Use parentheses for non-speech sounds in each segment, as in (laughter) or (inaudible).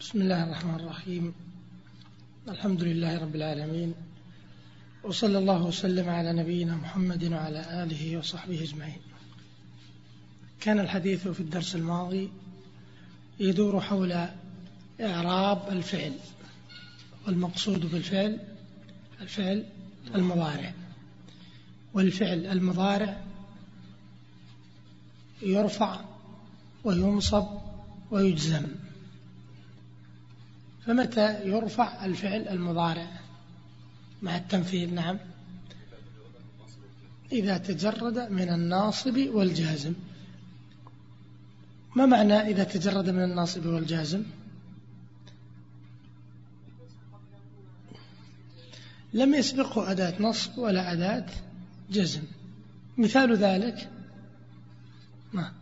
بسم الله الرحمن الرحيم. الحمد لله رب العالمين. وصلى الله وسلم على نبينا محمد وعلى آله وصحبه أجمعين. كان الحديث في الدرس الماضي يدور حول إعراب الفعل والمقصود بالفعل الفعل المضارع. والفعل المضارع يرفع وينصب ويجزم. فمتى يرفع الفعل المضارع مع التمثيل نعم. إذا تجرد من الناصب والجازم. ما معنى إذا تجرد من الناصب والجازم؟ لم يسبقه أداة نصب ولا أداة جزم. مثال ذلك؟ ما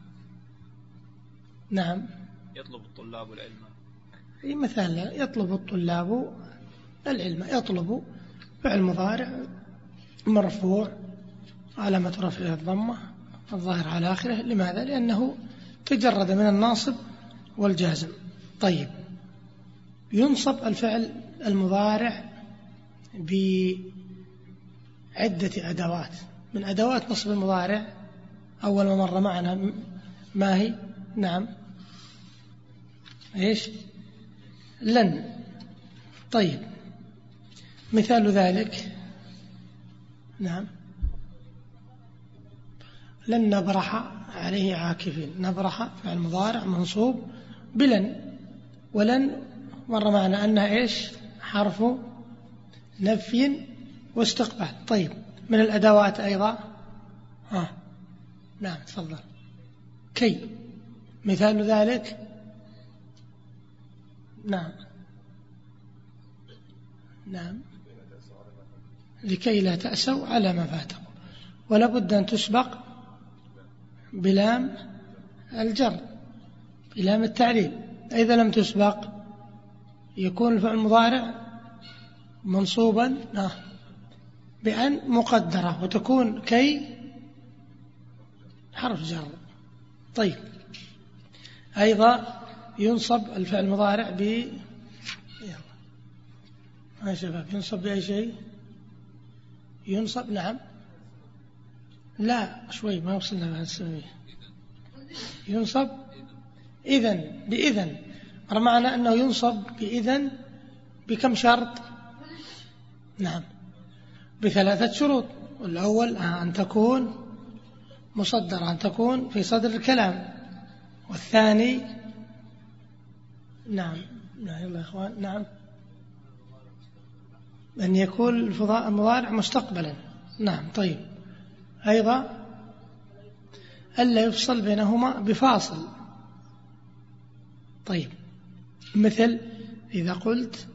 نعم. يطلب الطلاب العلم. مثال يطلب الطلاب العلم يطلب فعل مضارع مرفوع علامة رفعه الضمة الظاهر على آخره. لماذا؟ لأنه تجرد من الناصب والجازم. طيب ينصب الفعل المضارع بعدة أدوات. من أدوات نصب المضارع أول ما مر معنا ما هي؟ نعم. إيش؟ لن. طيب. مثال ذلك. نعم. لن نبرح عليه عاكفين. نبرح فعل مضارع منصوب بلن. ولن مر معنا أنها إيش؟ حرف نفي واستقبال. طيب. من الأدوات أيضا؟ ها. نعم تفضل. كي. مثال ذلك؟ نعم. نعم. لكي لا تأسوا على ما فاتكم. ولا بد أن تسبق بلام الجر بلام التعليل. إذا لم تسبق يكون الفعل المضارع منصوبا آه، بأن مقدرة وتكون كي حرف جر. طيب. أيضا ينصب الفعل المضارع ب يلا. يا شباب ينصب بأي شيء؟ ينصب نعم. لا شوي ما وصلنا بعد السببية ينصب إذن بإذن. مر معنا أنه ينصب بإذن بكم شرط؟ نعم. بثلاثة شروط. الأول أن تكون مصدرة أن تكون في صدر الكلام. والثاني نعم. نعم يا إخوان. نعم. أن يكون المضارع مستقبلا. نعم طيب. أيضا ألا يفصل بينهما بفاصل. طيب. مثل إذا قلت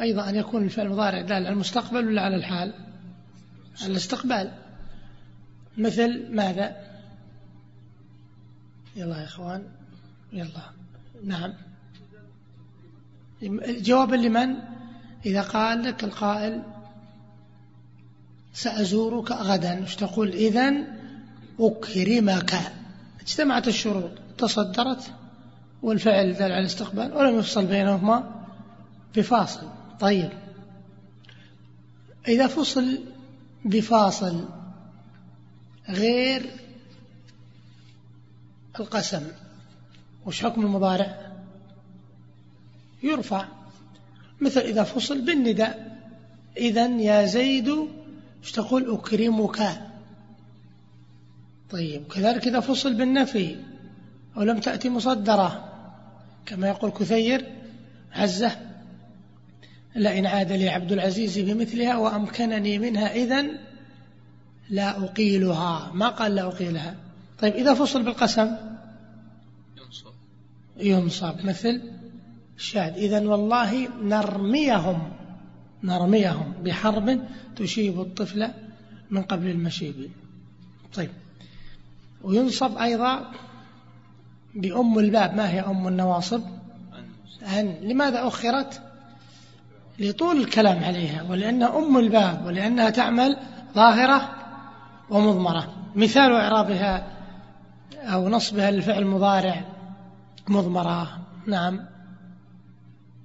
أيضا أن يكون الفعل المضارع دال على المستقبل ولا على الحال. على الاستقبال. مثل ماذا؟ يلا يا إخوان. يلا. نعم. جوابا لمن؟ إذا قال لك القائل سأزورك غدا. وش تقول؟ إذن أكرمك. اجتمعت الشروط. تصدرت والفعل دل على الاستقبال ولم يفصل بينهما بفاصل. طيب. إذا فصل بفاصل غير القسم وش حكم المضارع؟ يرفع. مثل إذا فصل بالنداء. إذا يا زيد إيش تقول؟ أكرمك. طيب كذلك إذا فصل بالنفي أو لم تأتي مصدرة. كما يقول كثير عزة. لئن عاد لي عبد العزيز بمثلها وأمكنني منها إذن لا أقيلها. ما قال لا أقيلها؟ طيب إذا فصل بالقسم. ينصب. ينصب. مثل الشاهد إذا والله نرميهم نرميهم بحرب تشيب الطفل من قبل المشيب. طيب. وينصب أيضا بأم الباب. ما هي أم النواصب؟ أن. لماذا أخرت؟ لطول الكلام عليها. ولأنها أم الباب ولأنها تعمل ظاهرة ومضمرة. مثال إعرابها أو نصبها للفعل المضارع مضمرة. نعم.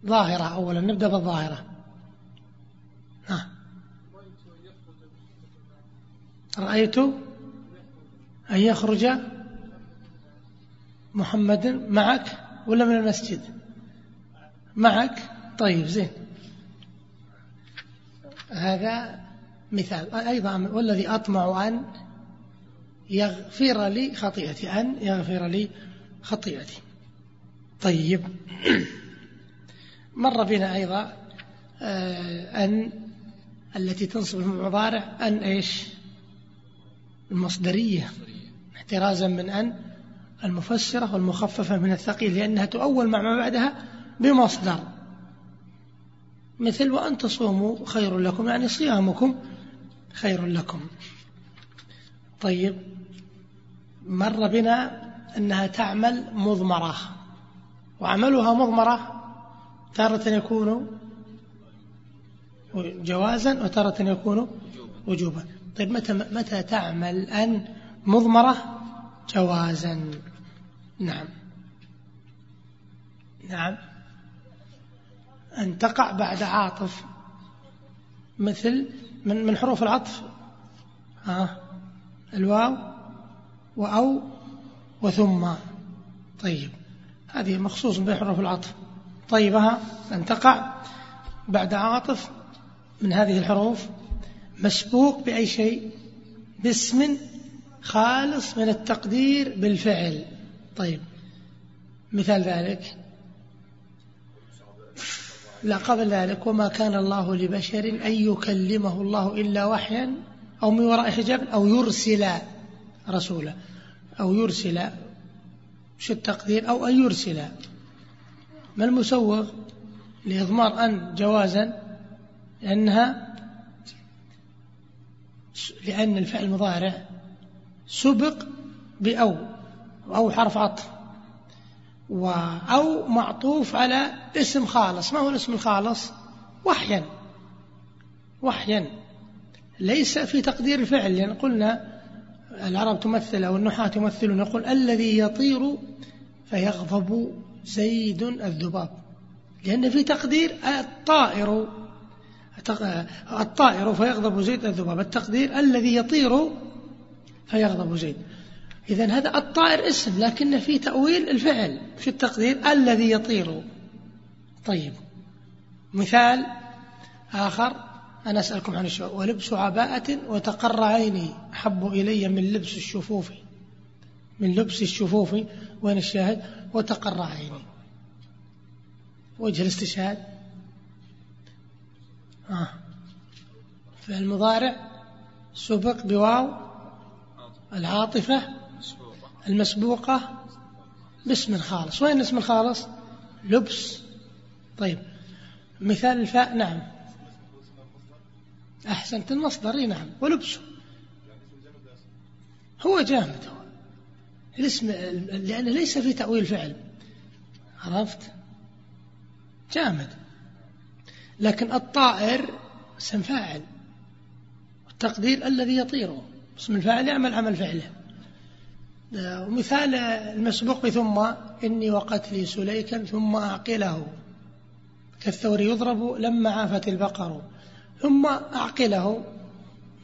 ظاهرة أولا نبدأ بالظاهرة. ها. رأيت أن يخرج محمد معك ولا من المسجد؟ معك؟ طيب زين. هذا مثال. أيضا والذي أطمع أن يغفر لي خطيئتي أن يغفر لي خطيئتي. طيب. (clears throat) مر بنا أيضا آه، أن التي تنصب المضارع أن إيش؟ المصدرية احترازا من أن المفسرة والمخففة من الثقيل لأنها تؤول مع ما بعدها بمصدر. مثل وأن تصوموا خير لكم يعني صيامكم خير لكم. طيب مر بنا أنها تعمل مضمرة وعملها مضمرة تارة يكون جوازا وتارة يكون وجوبا. طيب متى, متى تعمل أن مضمرة جوازا؟ نعم. نعم. أن تقع بعد عاطف مثل من من حروف العطف. ها؟ الواو وأو وثم. طيب. هذه مخصوص بحروف العطف. طيبها أن تقع بعد عاطف من هذه الحروف مسبوق بأي شيء باسم خالص من التقدير بالفعل. طيب مثال ذلك. لا قبل ذلك وما كان الله لبشر أن يكلمه الله إلا وحيا أو من وراء حجاب أو يرسل رسولا أو يرسل شو التقدير أو أن يرسل. ما المسوغ لإضمار أن جوازا؟ لأنها لأن الفعل المضارع سبق بأو أو حرف عطف أو معطوف على اسم خالص. ما هو الاسم الخالص؟ وحيا وحيا. ليس في تقدير الفعل لأن قلنا العرب تمثل أو النحاة يمثلون يقول الذي يطير فيغضب زيد الذباب لأن في تقدير الطائر الطائر فيغضب زيد الذباب التقدير الذي يطير فيغضب زيد. إذا هذا الطائر اسم لكن في تأويل الفعل في التقدير الذي يطير. طيب مثال آخر أنا أسألكم عن الشعور ولبس عباءة وتقر عيني أحب إلي من لبس الشفوف من لبس الشفوف وين الشاهد؟ وتقر عيني. وجه الاستشهاد. آه. فالمضارع سبق بواو. العاطفة. المسبوقة. باسم خالص وين الاسم الخالص؟ لبس. طيب. مثال الفاء. نعم. أحسنت. المصدر. نعم. ولبسه. هو جامد هو. الاسم لأنه ليس في تأويل فعل. عرفت؟ جامد. لكن الطائر اسم فاعل. التقدير الذي يطير اسم الفاعل يعمل عمل فعله. ومثال المسبوق بثم إني وقتلي سليكا ثم أعقله. كالثور يضرب لما عافت البقر. ثم أعقله.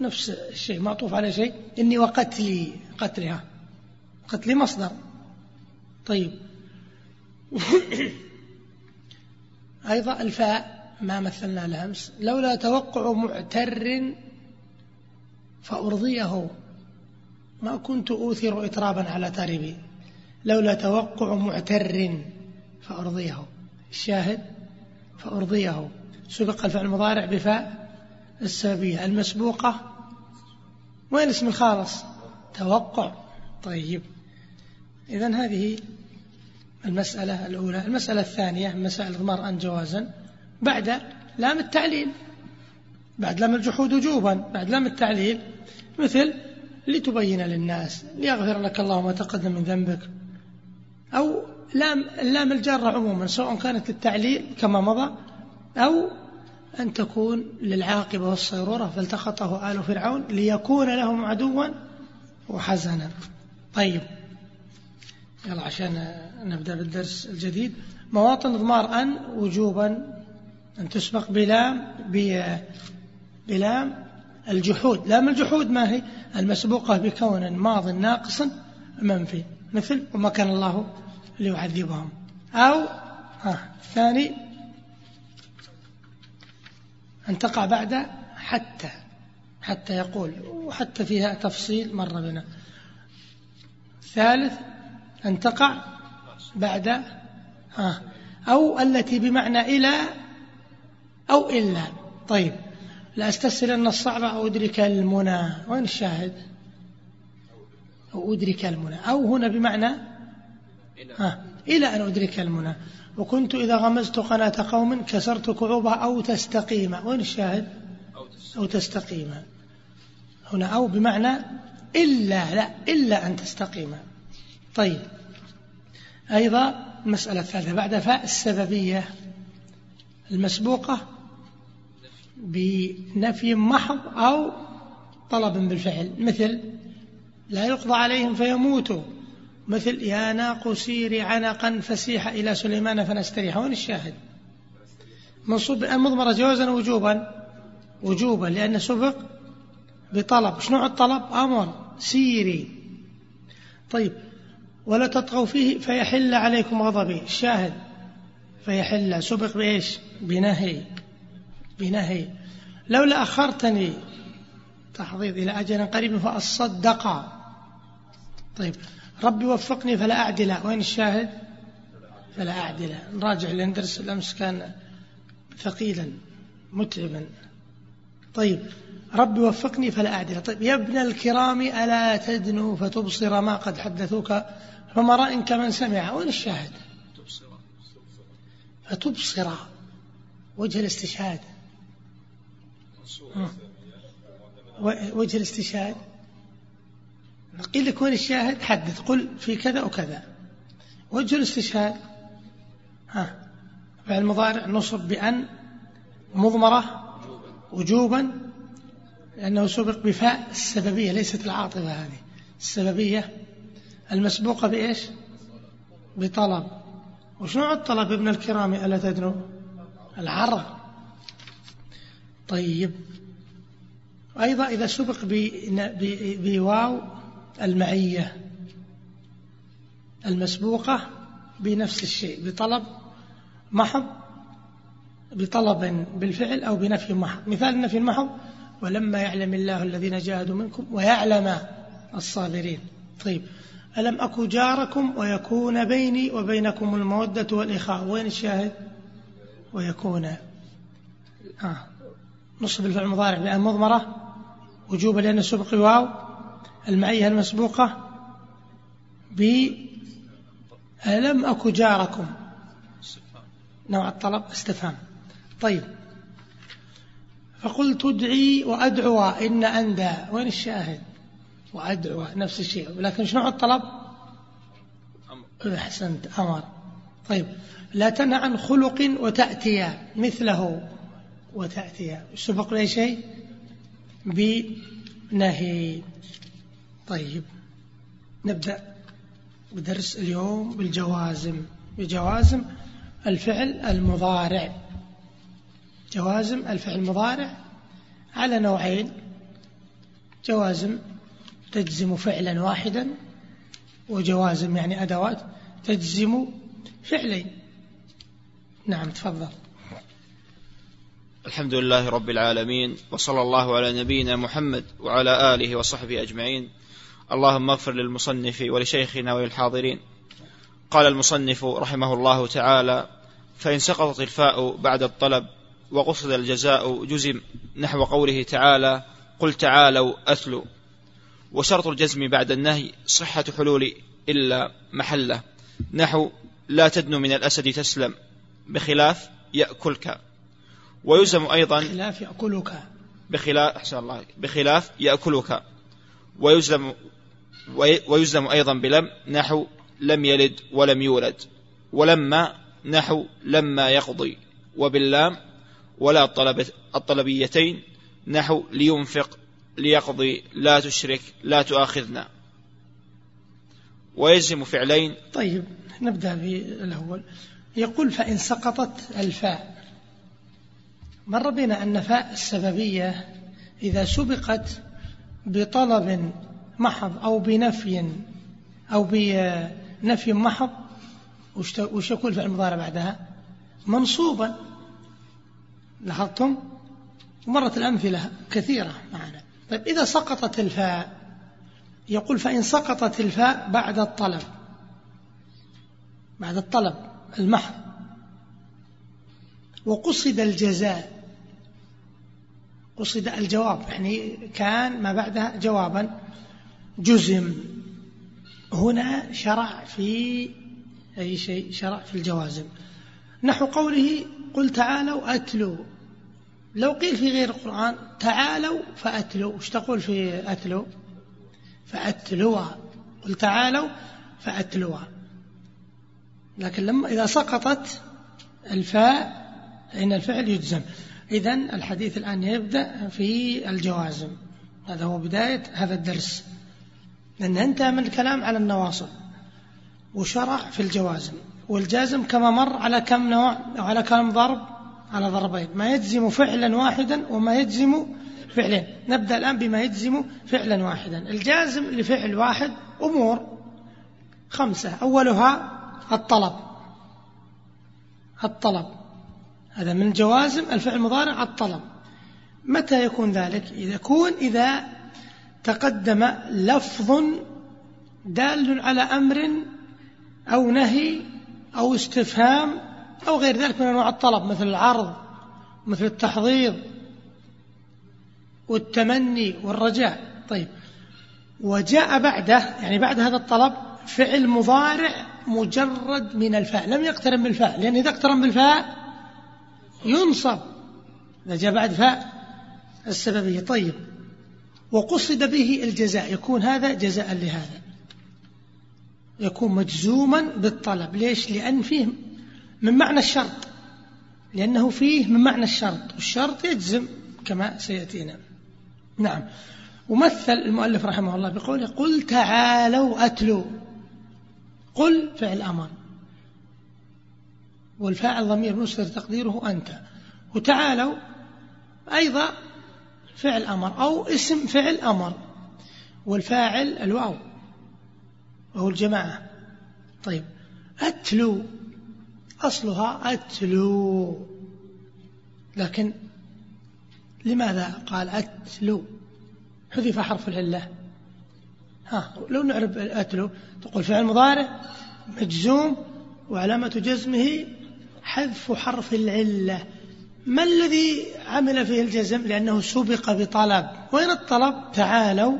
نفس الشيء معطوف على شيء. إني وقتلي قتلها قتلي مصدر. طيب. (coughs) أيضا الفاء ما مثلنا الأمس لولا توقع معتر فأرضيه. ما كنت أوثر إترابا على تاربي لولا توقع معتر فأرضيه. الشاهد فأرضيه. سبق الفعل المضارع بفاء السببية المسبوقة. وين اسم الخالص توقع. طيب. إذا هذه المسألة الأولى. المسألة الثانية مسائل إضمار أن جوازا. بعد لام التعليل. بعد لام الجحود وجوبا. بعد لام التعليل. مثل لتبين للناس ليغفر لك الله ما تقدم من ذنبك. أو لام اللام الجارة عموما سواء كانت للتعليل كما مضى أو أن تكون للعاقبة والصيرورة فالتقطه آل فرعون ليكون لهم عدوا وحزنا. طيب. يلا عشان نبدأ بالدرس الجديد. مواطن إضمار أن وجوبا أن تسبق بلام بلام الجحود. لام الجحود ما هي؟ المسبوقة بكون ماض ناقص منفي. مثل وما كان الله ليعذبهم. أو ها الثاني أن تقع بعد حتى حتى يقول وحتى فيها تفصيل مر بنا. ثالث أن تقع بعد ها أو التي بمعنى إلى أو إلا. طيب لا أستسهل أن الصعب أو أدرك المنى. وين الشاهد؟ أو أدرك المنى. أو هنا بمعنى ها إلى أن أدرك المنى. وكنت إذا غمزت قناة قوم كسرت كعوبها أو تستقيم. وين الشاهد؟ أو تستقيم. هنا أو بمعنى إلا لا إلا أن تستقيم. طيب. أيضا المسألة الثالثة بعد فاء السببية المسبوقة بنفي محض أو طلب بالفعل. مثل لا يقضى عليهم فيموتوا. مثل يا ناق سيري عنقا فسيح إلى سليمان فنستريح. وين الشاهد؟ منصوب المضمرة جوازا وجوبا. وجوبا لأن سبق بطلب. شنو الطلب؟ أمر سيري. طيب. ولا تطغوا فيه فيحل عليكم غضبي. الشاهد فيحل. سبق بإيش؟ بنهي. بنهي. لولا أخرتني تحضيض إلى أجل قريب فأصدق. طيب ربي وفقني فلا أعدل. وين الشاهد؟ فلا أعدل. نراجع لندرس الأمس كان ثقيلا متعبا. طيب ربي وفقني فلا أعدل. طيب يا ابن الكرام ألا تدنو فتبصر ما قد حدثوك فما رأي كمن سمع وين الشاهد؟ فتبصر. وجه الاستشهاد. وجه الاستشهاد. قيل لك وين الشاهد؟ حدث قل في كذا وكذا. وجه الاستشهاد. ها. فعل المضارع نصب بأن مضمرة وجوبا لأنه سبق بفاء السببية ليست العاطفة هذه. السببية المسبوقة بإيش؟ بطلب. وشنو الطلب ابن الكرام؟ ألا تدنو العرض طيب. أيضا إذا سبق بواو المعية. المسبوقة بنفس الشيء بطلب محض بطلب بالفعل أو بنفي محض مثال النفي المحض ولما يعلم الله الذين جاهدوا منكم ويعلم الصابرين. طيب. ألم أكو جاركم ويكون بيني وبينكم المودة والإخاء؟ وين الشاهد؟ ويكون. آه. نصب الفعل المضارع بأن مضمرة. وجوبا لأن سبق واو المعية المسبوقة ب ألم أكو جاركم. نوع الطلب استفهام. طيب. فقلت ادعي وأدعو إن أندى. وين الشاهد؟ وأدعو نفس الشيء. ولكن شنو الطلب؟ أحسنت. أمر. طيب. لا تنهى عن خلق وتأتي مثله. وتأتي سبق لأي شيء؟ بنهي. طيب. نبدأ بدرس اليوم بالجوازم. بجوازم الفعل المضارع. جوازم الفعل المضارع على نوعين. جوازم تجزم فعلا واحدا وجوازم يعني أدوات تجزم فعلين. نعم تفضل. الحمد لله رب العالمين وصلى الله على نبينا محمد وعلى آله وصحبه أجمعين. اللهم اغفر للمصنف ولشيخنا وللحاضرين. قال المصنف رحمه الله تعالى فإن سقطت الفاء بعد الطلب وقصد الجزاء جزم نحو قوله تعالى قل تعالوا أثلوا وشرط الجزم بعد النهي صحة حلول إلا محله. نحو لا تدن من الأسد تسلم بخلاف يأكلك. ويلزم أيضا بخلاف يأكلك. بخلاف أحسن الله بخلاف يأكلك. ويلزم ويلزم أيضا بلم نحو لم يلد ولم يولد. ولما نحو لما يقضي. وباللام ولا الطلب الطلبيتين نحو لينفق ليقضي لا تشرك لا تؤاخذنا. ويلزم فعلين. طيب نبدأ بالأول. يقول فإن سقطت الفاء. مر بنا أن فاء السببية إذا سبقت بطلب محض أو بنفي أو بنفي محض وش يقول فعل المضارع بعدها؟ منصوبا. لاحظتم؟ مرت الأمثلة كثيرة معنا. طيب إذا سقطت الفاء يقول فإن سقطت الفاء بعد الطلب. بعد الطلب المحض. وقصد الجزاء. قصد الجواب يعني كان ما بعدها جوابا. جزم. هنا شرع في أي شيء؟ شرع في الجوازم. نحو قوله قل تعالوا أتلوا لو قيل في غير القرآن تعالوا فأتلوا وش تقول في أتلوا فأتلوا قل تعالوا فأتلوا لكن لما إذا سقطت الفاء فإن الفعل يجزم. إذا الحديث الآن يبدأ في الجوازم. هذا هو بداية هذا الدرس. لأن انتهى من الكلام على النواصب وشرع في الجوازم. والجازم كما مر على كم نوع أو على كم ضرب؟ على ضربين ما يجزم فعلا واحدا وما يجزم فعلين. نبدأ الآن بما يجزم فعلا واحدا. الجازم لفعل واحد أمور خمسة. أولها الطلب. الطلب. هذا من جوازم الفعل المضارع الطلب. متى يكون ذلك؟ إذا يكون إذا تقدم لفظ دال على أمر أو نهي أو استفهام أو غير ذلك من أنواع الطلب مثل العرض مثل التحضيض والتمني والرجاء. طيب. وجاء بعده يعني بعد هذا الطلب فعل مضارع مجرد من الفاء. لم يقترن بالفاء لأن إذا اقترن بالفاء ينصب. إذا جاء بعد فاء السببية. طيب. وقصد به الجزاء. يكون هذا جزاء لهذا. يكون مجزوما بالطلب. ليش؟ لأن فيه من معنى الشرط. لأنه فيه من معنى الشرط. والشرط يجزم كما سيأتينا. نعم. ومثل المؤلف رحمه الله بقوله قل تعالوا أتلوا قل فعل أمر. والفاعل ضمير مستتر تقديره أنت. وتعالوا أيضا فعل أمر أو اسم فعل أمر. والفاعل الواو. وهو الجماعة. طيب. أتلو. أصلها أتلو. لكن لماذا قال أتلو؟ حذف حرف العلة. ها لو نعرف أتلو تقول فعل مضارع مجزوم وعلامة جزمه حذف حرف العلة. ما الذي عمل فيه الجزم؟ لأنه سبق بطلب. وين الطلب؟ تعالوا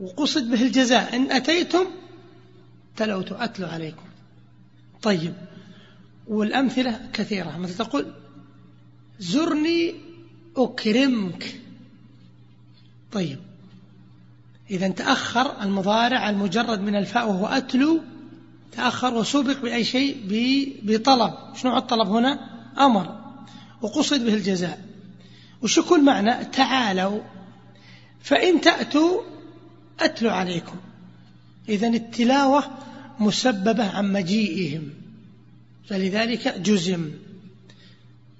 وقصد به الجزاء. إن أتيتم تلوت أتلو عليكم. طيب. والأمثلة كثيرة. مثل تقول زرني أكرمك. طيب إذا تأخر المضارع المجرد من الفاء وهو أتلو تأخر وسبق بأي شيء؟ بطلب. شنو الطلب هنا؟ أمر. وقصد به الجزاء. وش يكون معنى؟ تعالوا. فإن تأتوا أتلو عليكم. إذا التلاوة مسببة عن مجيئهم. فلذلك جزم.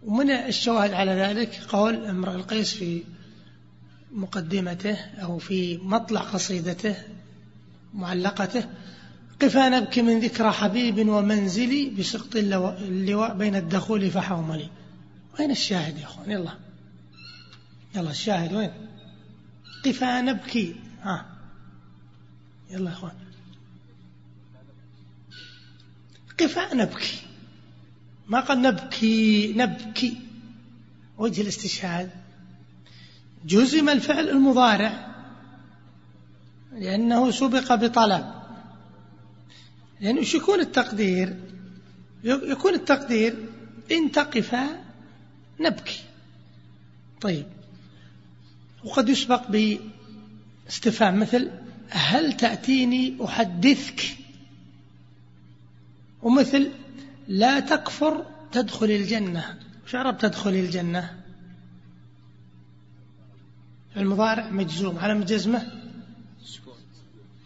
ومن الشواهد على ذلك قول امرأ القيس في مقدمته أو في مطلع قصيدته معلقته قفا نبكي من ذكرى حبيب ومنزلي بسقط اللواء بين الدخول فحوملي. وين الشاهد يا أخوان؟ يلا. يلا الشاهد وين؟ قفا نبكي ها. يلا يا أخوان. قفا نبكي ما قال نبكي نبكي. وجه الاستشهاد. جزم الفعل المضارع لأنه سبق بطلب. لأنه شو يكون التقدير؟ يكون التقدير إن تقفا نبكي. طيب. وقد يسبق باستفهام مثل هل تأتيني أحدثك؟ ومثل لا تكفر تدخل الجنة. وش عرب تدخل الجنة؟ المضارع مجزوم. على مجزمة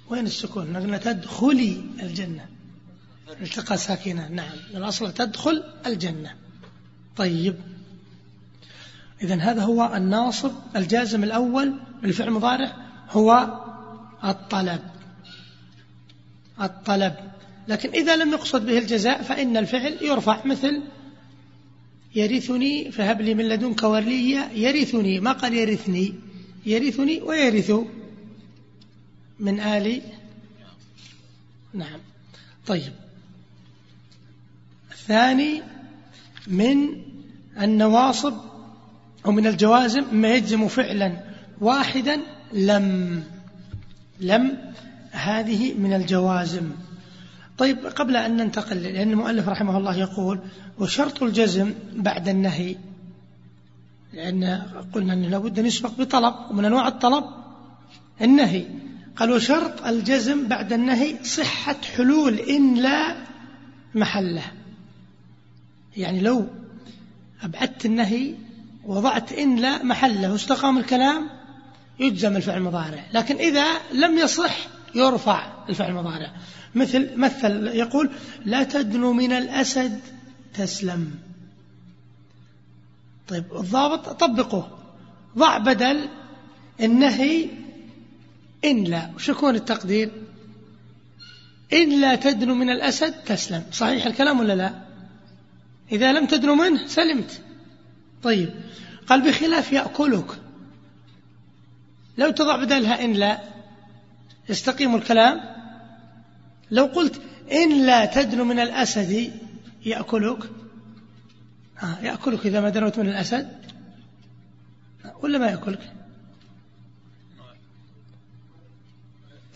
وين السكون؟ قلنا تدخلي الجنة. التقى ساكنة. نعم. الأصل تدخل الجنة. طيب. إذا هذا هو الناصب الجازم الأول بالفعل المضارع هو الطلب. الطلب. لكن إذا لم يقصد به الجزاء فإن الفعل يرفع مثل يرثني فهب لي من لدنك وليا يرثني. ما قال يرثني؟ يرثني ويرث من آل نعم. طيب. الثاني من النواصب أو من الجوازم ما يجزم فعلا واحدا لم. لم هذه من الجوازم. طيب قبل أن ننتقل لأن المؤلف رحمه الله يقول وشرط الجزم بعد النهي لأن قلنا أنه لابد أن يسبق بطلب ومن أنواع الطلب النهي. قال وشرط الجزم بعد النهي صحة حلول إن لا محلة. يعني لو أبعدت النهي وضعت إن لا محلة واستقام الكلام يجزم الفعل المضارع. لكن إذا لم يصح يرفع الفعل المضارع. مثل مثل يقول لا تدنو من الأسد تسلم. طيب الضابط طبقه. ضع بدل النهي إن لا. وش يكون التقدير؟ إن لا تدنو من الأسد تسلم. صحيح الكلام ولا لا؟ إذا لم تدنو منه سلمت. طيب قال بخلاف يأكلك. لو تضع بدلها إن لا يستقيم الكلام؟ لو قلت إن لا تدنو من الأسد يأكلك؟ آه يأكلك إذا ما دنوت من الأسد؟ ولا ما يأكلك؟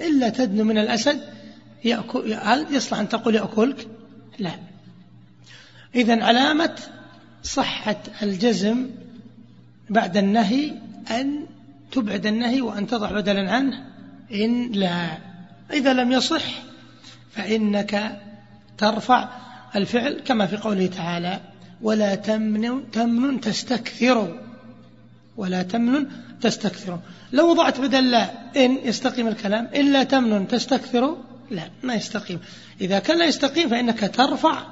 إلا تدنو من الأسد يأكل هل يصلح أن تقول يأكلك؟ لا. إذا علامة صحة الجزم بعد النهي أن تبعد النهي وأن تضع بدلا عنه إن لا. إذا لم يصح فإنك ترفع الفعل كما في قوله تعالى ولا تمن, تمن تستكثر ولا تمن تستكثر. لو وضعت بدل لا إن يستقيم الكلام. إلا تمن تستكثر لا ما يستقيم. إذا كان لا يستقيم فإنك ترفع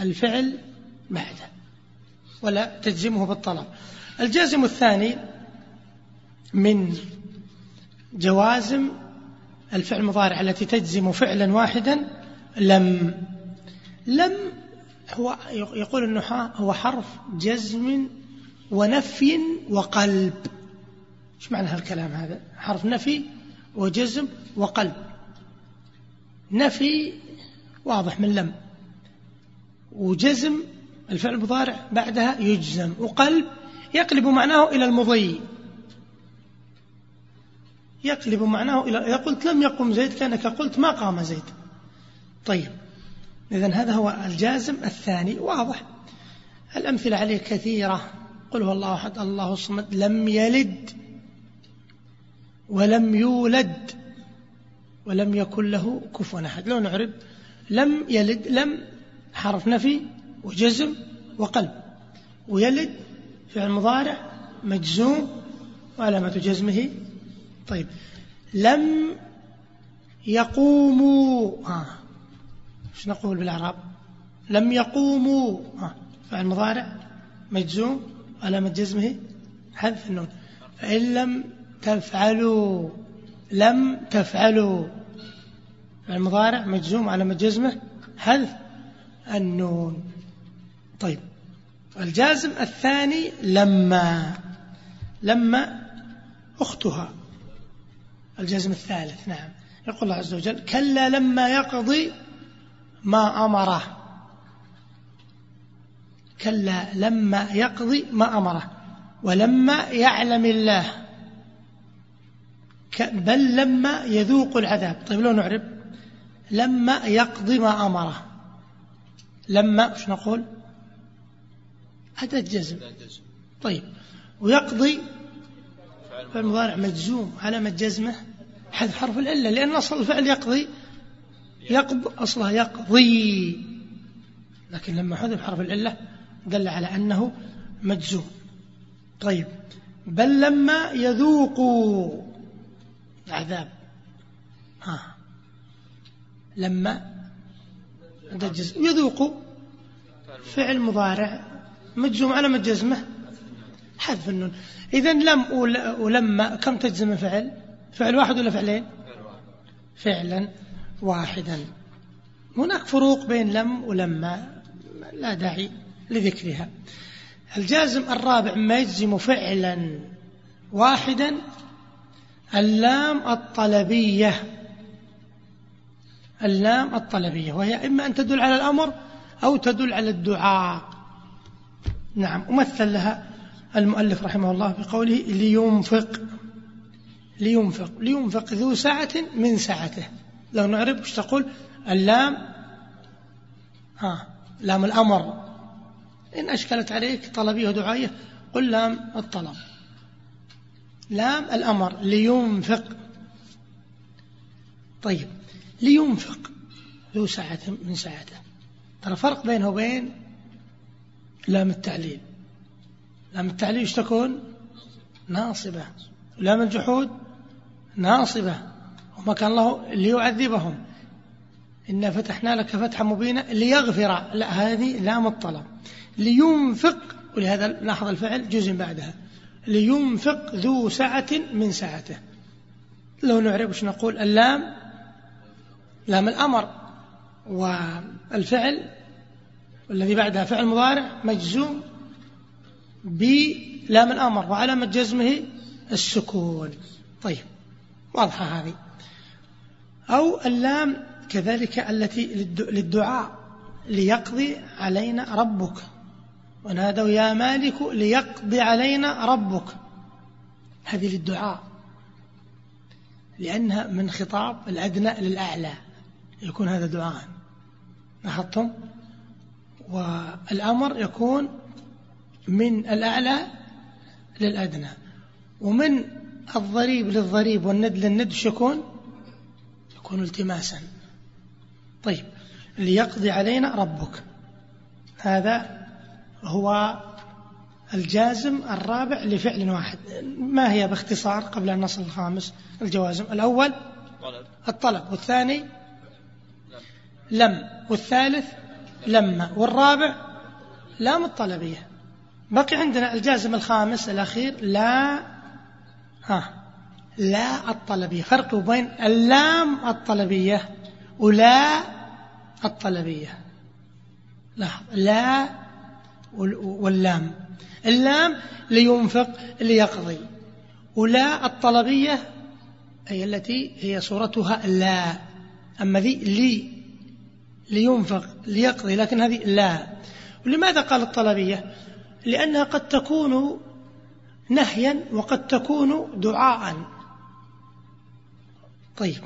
الفعل بعده ولا تجزمه بالطلب. الجازم الثاني من جوازم الفعل المضارع التي تجزم فعلا واحدا لم لم هو يقول النحاة هو حرف جزم ونفي وقلب. إيش معنى هالكلام هذا؟ حرف نفي وجزم وقلب. نفي واضح من لم. وجزم الفعل المضارع بعدها يجزم وقلب يقلب معناه إلى المضي يقلب معناه إلى إذا قلت لم يقم زيد كأنك قلت ما قام زيد. طيب. إذا هذا هو الجازم الثاني. واضح. الأمثلة عليه كثيرة. قل هو الله أحد الله الصمد. لم يلد ولم يولد ولم يكن له كفوا أحد. لو نعرب لم يلد لم حرف نفي وجزم وقلب. ويلد فعل مضارع مجزوم وعلامة جزمه طيب. لم يقوموا ها إيش نقول بالأعراب لم يقوموا ها فعل مضارع مجزوم علامة جزمه حذف النون. فإن لم تفعلوا لم تفعلوا المضارع مجزوم على جزمه حذف النون. طيب. الجازم الثاني لما لما أختها. الجزم الثالث نعم. يقول الله عز وجل كلا لما يقضي ما أمره. كلا لما يقضي ما أمره. ولما يعلم الله. بل لما يذوق العذاب. طيب لو نعرب لما يقضي ما أمره. لما وش نقول؟ هذا الجزم طيب. ويقضي فالمضارع مجزوم. علامة جزمة حذف حرف العلة لأن أصل الفعل يقضي يقض أصلها يقضي. لكن لما حذف حرف العلة دل على أنه مجزوم. طيب بل لما يذوقوا العذاب. ها. لما عند الجزم يذوق فعل مضارع مجزوم. على مجزمه حذف النون. إذا لم ولما كم تجزم فعل فعل واحد ولا فعلين؟ فعلا واحدا. هناك فروق بين لم ولما لا داعي لذكرها. الجازم الرابع ما يجزم فعلا واحدا. اللام الطلبية. اللام الطلبية. وهي إما أن تدل على الأمر أو تدل على الدعاء. نعم أمثل لها. المؤلف رحمه الله بقوله لينفق لينفق لينفق ذو سعة من سعته لو نعرف وش تقول؟ اللام ها لام الأمر. إن أشكلت عليك طلبية ودعائية قل لام الطلب. لام الأمر لينفق. طيب لينفق ذو سعة من سعته ترى فرق بينه وبين لام التعليل. لام التعليل تكون ناصبة. لام الجحود ناصبة. وما كان الله ليعذبهم. إنا فتحنا لك فتحا مبينا ليغفر. لا هذه لام الطلب لينفق ولهذا لاحظ الفعل جزء بعدها. لينفق ذو سعة من سعته. لو نعرف وش نقول اللام لام الأمر. والفعل والذي بعدها فعل مضارع مجزوم. بلام الأمر وعلامة جزمه السكون. طيب واضحة هذه. أو اللام كذلك التي للدعاء ليقضي علينا ربك. ونادوا يا مالك ليقضي علينا ربك. هذه للدعاء. لأنها من خطاب الأدنى للأعلى. يكون هذا دعاء. لاحظتم؟ والأمر يكون من الأعلى للأدنى ومن الضريب للضريب والند للند يكون يكون التماسا. طيب ليقضي علينا ربك. هذا هو الجازم الرابع لفعل واحد. ما هي باختصار قبل أن نصل الخامس؟ الجوازم الأول الطلب والثاني لم والثالث لما والرابع لام الطلبية. بقي عندنا الجازم الخامس الأخير لا ها لا الطلبية. فرق بين اللام الطلبية ولا الطلبية. لاحظ لا واللام. اللام لينفق ليقضي ولا الطلبية أي التي هي صورتها لا. أما ذي لي لينفق ليقضي لكن هذه لا. ولماذا قال الطلبية؟ لأنها قد تكون نهيا وقد تكون دعاء. طيب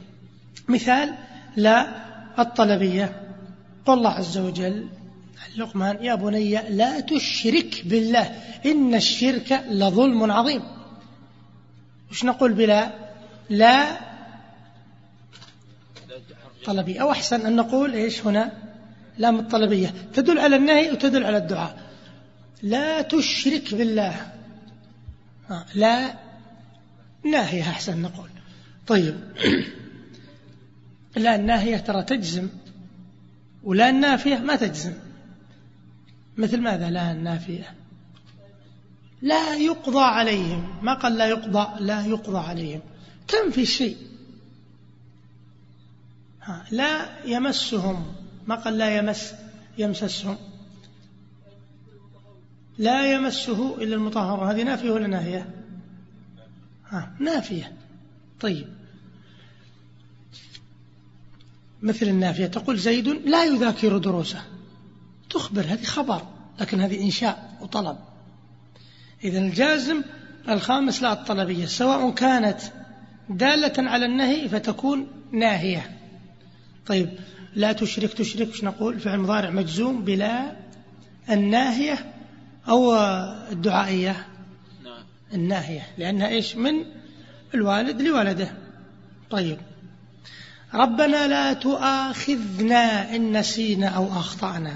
مثال لا الطلبية. قال الله عز وجل لقمان يا بني لا تشرك بالله إن الشرك لظلم عظيم. وش نقول بلا؟ لا طلبية. أو أحسن أن نقول إيش هنا؟ لام الطلبية. تدل على النهي وتدل على الدعاء. لا تشرك بالله. لا. ناهية أحسن نقول. طيب. (clears throat) لا الناهية ترى تجزم. ولا النافية ما تجزم. مثل ماذا لا النافية؟ لا يقضى عليهم. ما قال لا يقضى؟ لا يقضى عليهم. كم في شيء؟ لا يمسهم. ما قال لا يمس يمسسهم. لا يمسه إلا المطهر هذه نافية ولا ناهية ها نافية. طيب. مثل النافية تقول زيد لا يذاكر دروسه. تخبر هذه خبر لكن هذه إنشاء وطلب. إذا الجازم الخامس لا الطلبية. سواء كانت دالة على النهي فتكون ناهية. طيب لا تشرك تشرك نقول؟ فعل مضارع مجزوم بلا الناهية. أو الدعائية نعم. الناهية لأنها إيش؟ من الوالد لولده. طيب. ربنا لا تؤاخذنا إن نسينا أو أخطأنا.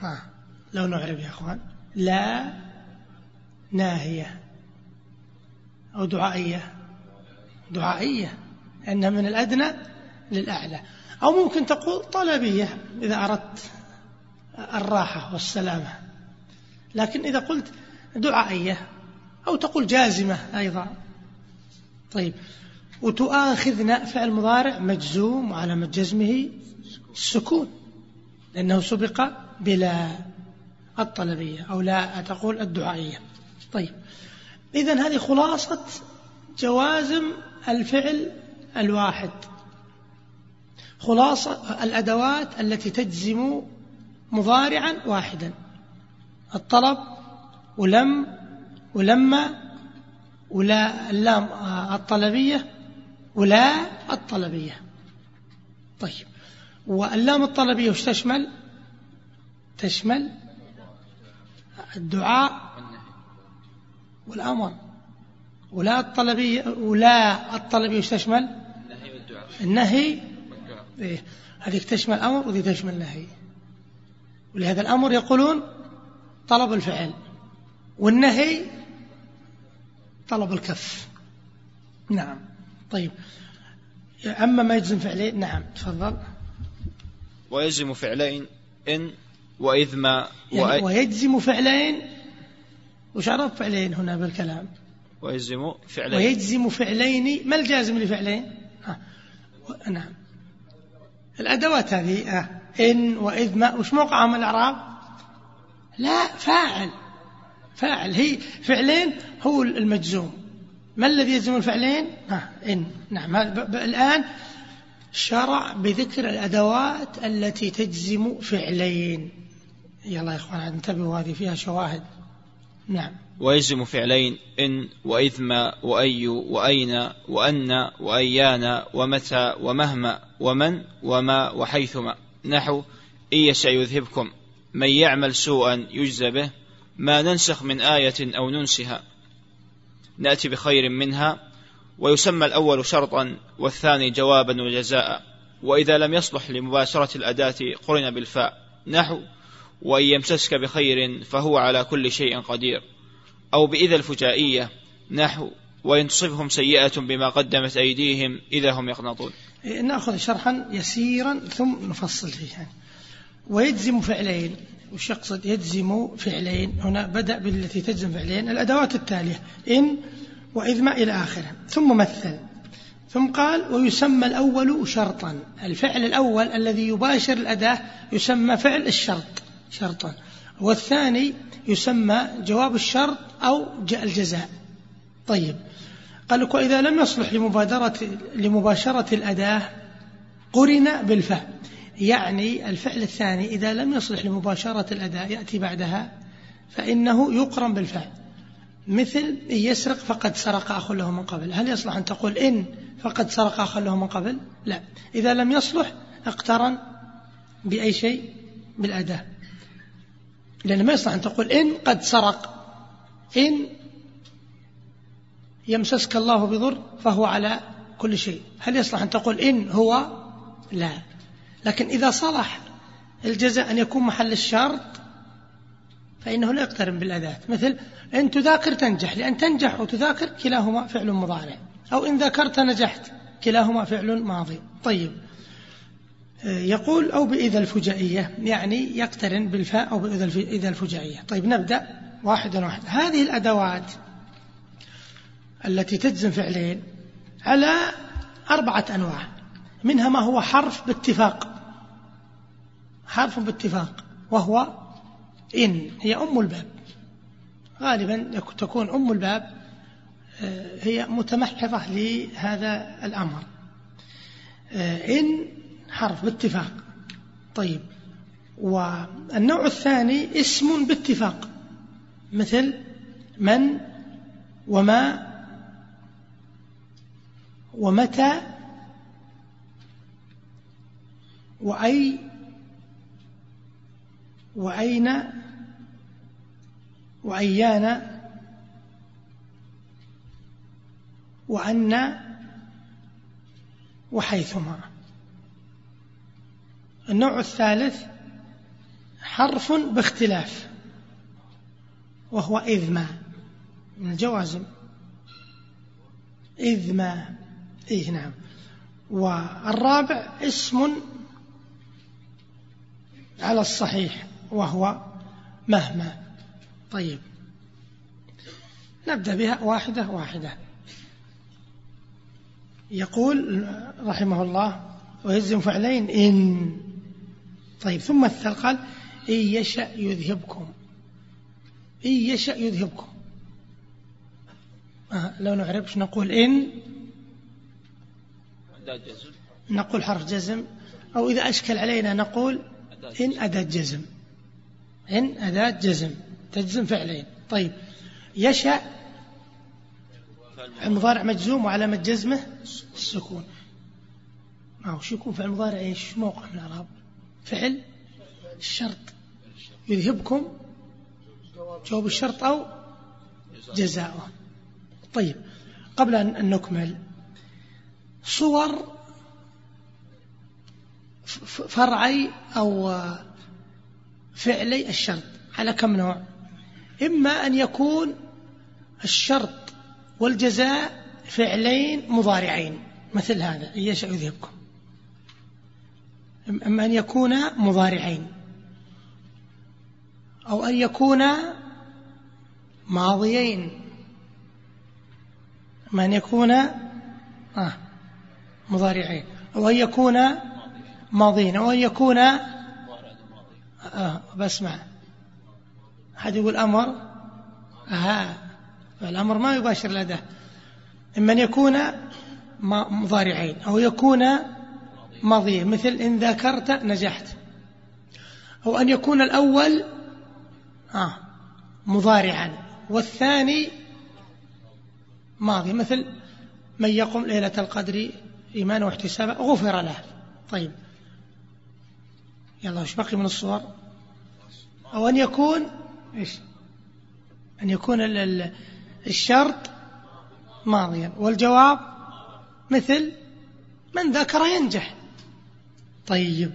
ها لو نعرف يا أخوان. لا ناهية أو دعائية. دعائية لأنها من الأدنى للأعلى. أو ممكن تقول طلبية إذا أردت الراحة والسلامة. لكن إذا قلت دعائية أو تقول جازمة أيضا. طيب. وتؤاخذنا فعل مضارع مجزوم وعلامة جزمه السكون لأنه سبق بلا الطلبية أو لا تقول الدعائية. طيب. إذا هذه خلاصة جوازم الفعل الواحد. خلاصة الأدوات التي تجزم مضارعا واحدا. الطلب ولم ولما ولا اللام الطلبية ولا الطلبية. طيب. واللام الطلبية وش تشمل؟ تشمل الدعاء والأمر. ولا الطلبية ولا الطلبية وش تشمل؟ النهي والدعاء. النهي. إيه. هذه تشمل أمر وذي تشمل نهي. ولهذا الأمر يقولون طلب الفعل والنهي طلب الكف. نعم. طيب. أما ما يجزم فعلين نعم. تفضل. ويجزم فعلين إن وإذ ما يعني ويجزم فعلين وش عرف فعلين هنا بالكلام؟ ويجزم فعلين. ويجزم فعلين ما الجازم لفعلين؟ آه. نعم. الأدوات هذه آه. إن وإذ ما وش موقعهم الأعراب؟ لا فاعل. فاعل. هي فعلين هو المجزوم. ما الذي يجزم الفعلين. إن. نعم. الآن شرع بذكر الأدوات التي تجزم فعلين. يلا يا إخوان انتبهوا هذه فيها شواهد. نعم. ويجزم فعلين إن وإذ ما وأي وأين وأن وأيان ومتى ومهما ومن وما وحيثما. نحو إن يشأ يذهبكم. من يعمل سوءا يجزى به ما ننسخ من آية أو ننسها. نأتي بخير منها ويسمى الأول شرطا والثاني جوابا وجزاء. وإذا لم يصلح لمباشرة الأداة قرن بالفاء. نحو وإن يمسسك بخير فهو على كل شيء قدير. أو بإذا الفجائية نحو وإن تصبهم سيئة بما قدمت أيديهم إذا هم يقنطون. إيه، نأخذ شرحا يسيرا ثم نفصل فيه. يعني. ويجزم فعلين وش يقصد؟ يجزم فعلين. هنا بدأ بالتي تجزم فعلين الأدوات التالية إن وإذ ما إلى آخره. ثم مثل ثم قال ويسمى الأول شرطا. الفعل الأول الذي يباشر الأداة يسمى فعل الشرط شرطا. والثاني يسمى جواب الشرط أو الجزاء. طيب قال لك وإذا لم يصلح لمبادرة لمباشرة الأداة قرن بالفاء يعني الفعل الثاني إذا لم يصلح لمباشرة الأداء يأتي بعدها فإنه يقرن بالفعل. مثل يسرق فقد سرق أخ له من قبل. هل يصلح أن تقول إن فقد سرق أخ له من قبل؟ لا. إذا لم يصلح اقترن بأي شيء؟ بالأداة لأن ما يصلح أن تقول إن قد سرق. إن يمسسك الله بضر فهو على كل شيء. هل يصلح أن تقول إن هو؟ لا. لكن إذا صلح الجزاء أن يكون محل الشرط فإنه لا يقترن بالأداة مثل إن تذاكر تنجح لأن تنجح وتذاكر كلاهما فعل مضارع. أو إن ذكرت نجحت كلاهما فعل ماضي. طيب. يقول أو بإذا الفجائية يعني يقترن بالفاء أو بإذا الفجائية. طيب نبدأ واحدا واحدا هذه الأدوات التي تجزم فعلين على أربعة أنواع منها ما هو حرف باتفاق. حرف باتفاق وهو إن هي أم الباب. غالبا تكون أم الباب آه، هي متمحضة لهذا الأمر. آه، إن حرف باتفاق. طيب والنوع الثاني اسم باتفاق. مثل من وما ومتى وأي وأين؟ وأيان؟ وأن؟ وحيثما. النوع الثالث حرف باختلاف وهو إذ ما من الجوازم. إذ ما إيه نعم. والرابع اسم على الصحيح. وهو مهما. طيب. نبدأ بها واحدة واحدة. يقول رحمه الله ويزم فعلين إن. طيب ثم قال إن يشأ يذهبكم. إن يشأ يذهبكم. آه لو نعرفش نقول إن. نقول حرف جزم. أو إذا أشكل علينا نقول إن أداة جزم. إن أداة جزم تجزم فعلين. طيب يشأ المضارع مجزوم وعلامة جزمه السكون. ما هو شو يكون فعل مضارع إيش؟ موقع من الأعراب؟ فعل الشرط. يذهبكم جواب الشرط أو جزاؤه. طيب قبل أن نكمل صور فرعي أو فعلي الشرط. على كم نوع؟ إما أن يكون الشرط والجزاء فعلين مضارعين مثل هذا يشاء يذهبكم أما أن يكون مضارعين أو أن يكون ماضيين. أما أن يكون آه مضارعين. أو أن يكون ماضين أو أن يكون آه بسمع. أحد يقول أمر آه الأمر ما يباشر لدى. إما أن يكون مضارعين أو يكون ماضيين مثل إن ذكرت نجحت. أو أن يكون الأول آه مضارعا والثاني ماضي مثل من يقوم ليلة القدر إيمانا واحتسابا غفر له. طيب. يلا وش بقي من الصور؟ أو أن يكون إيش؟ أن يكون الشرط ماضيا. والجواب مثل من ذكر ينجح. طيب.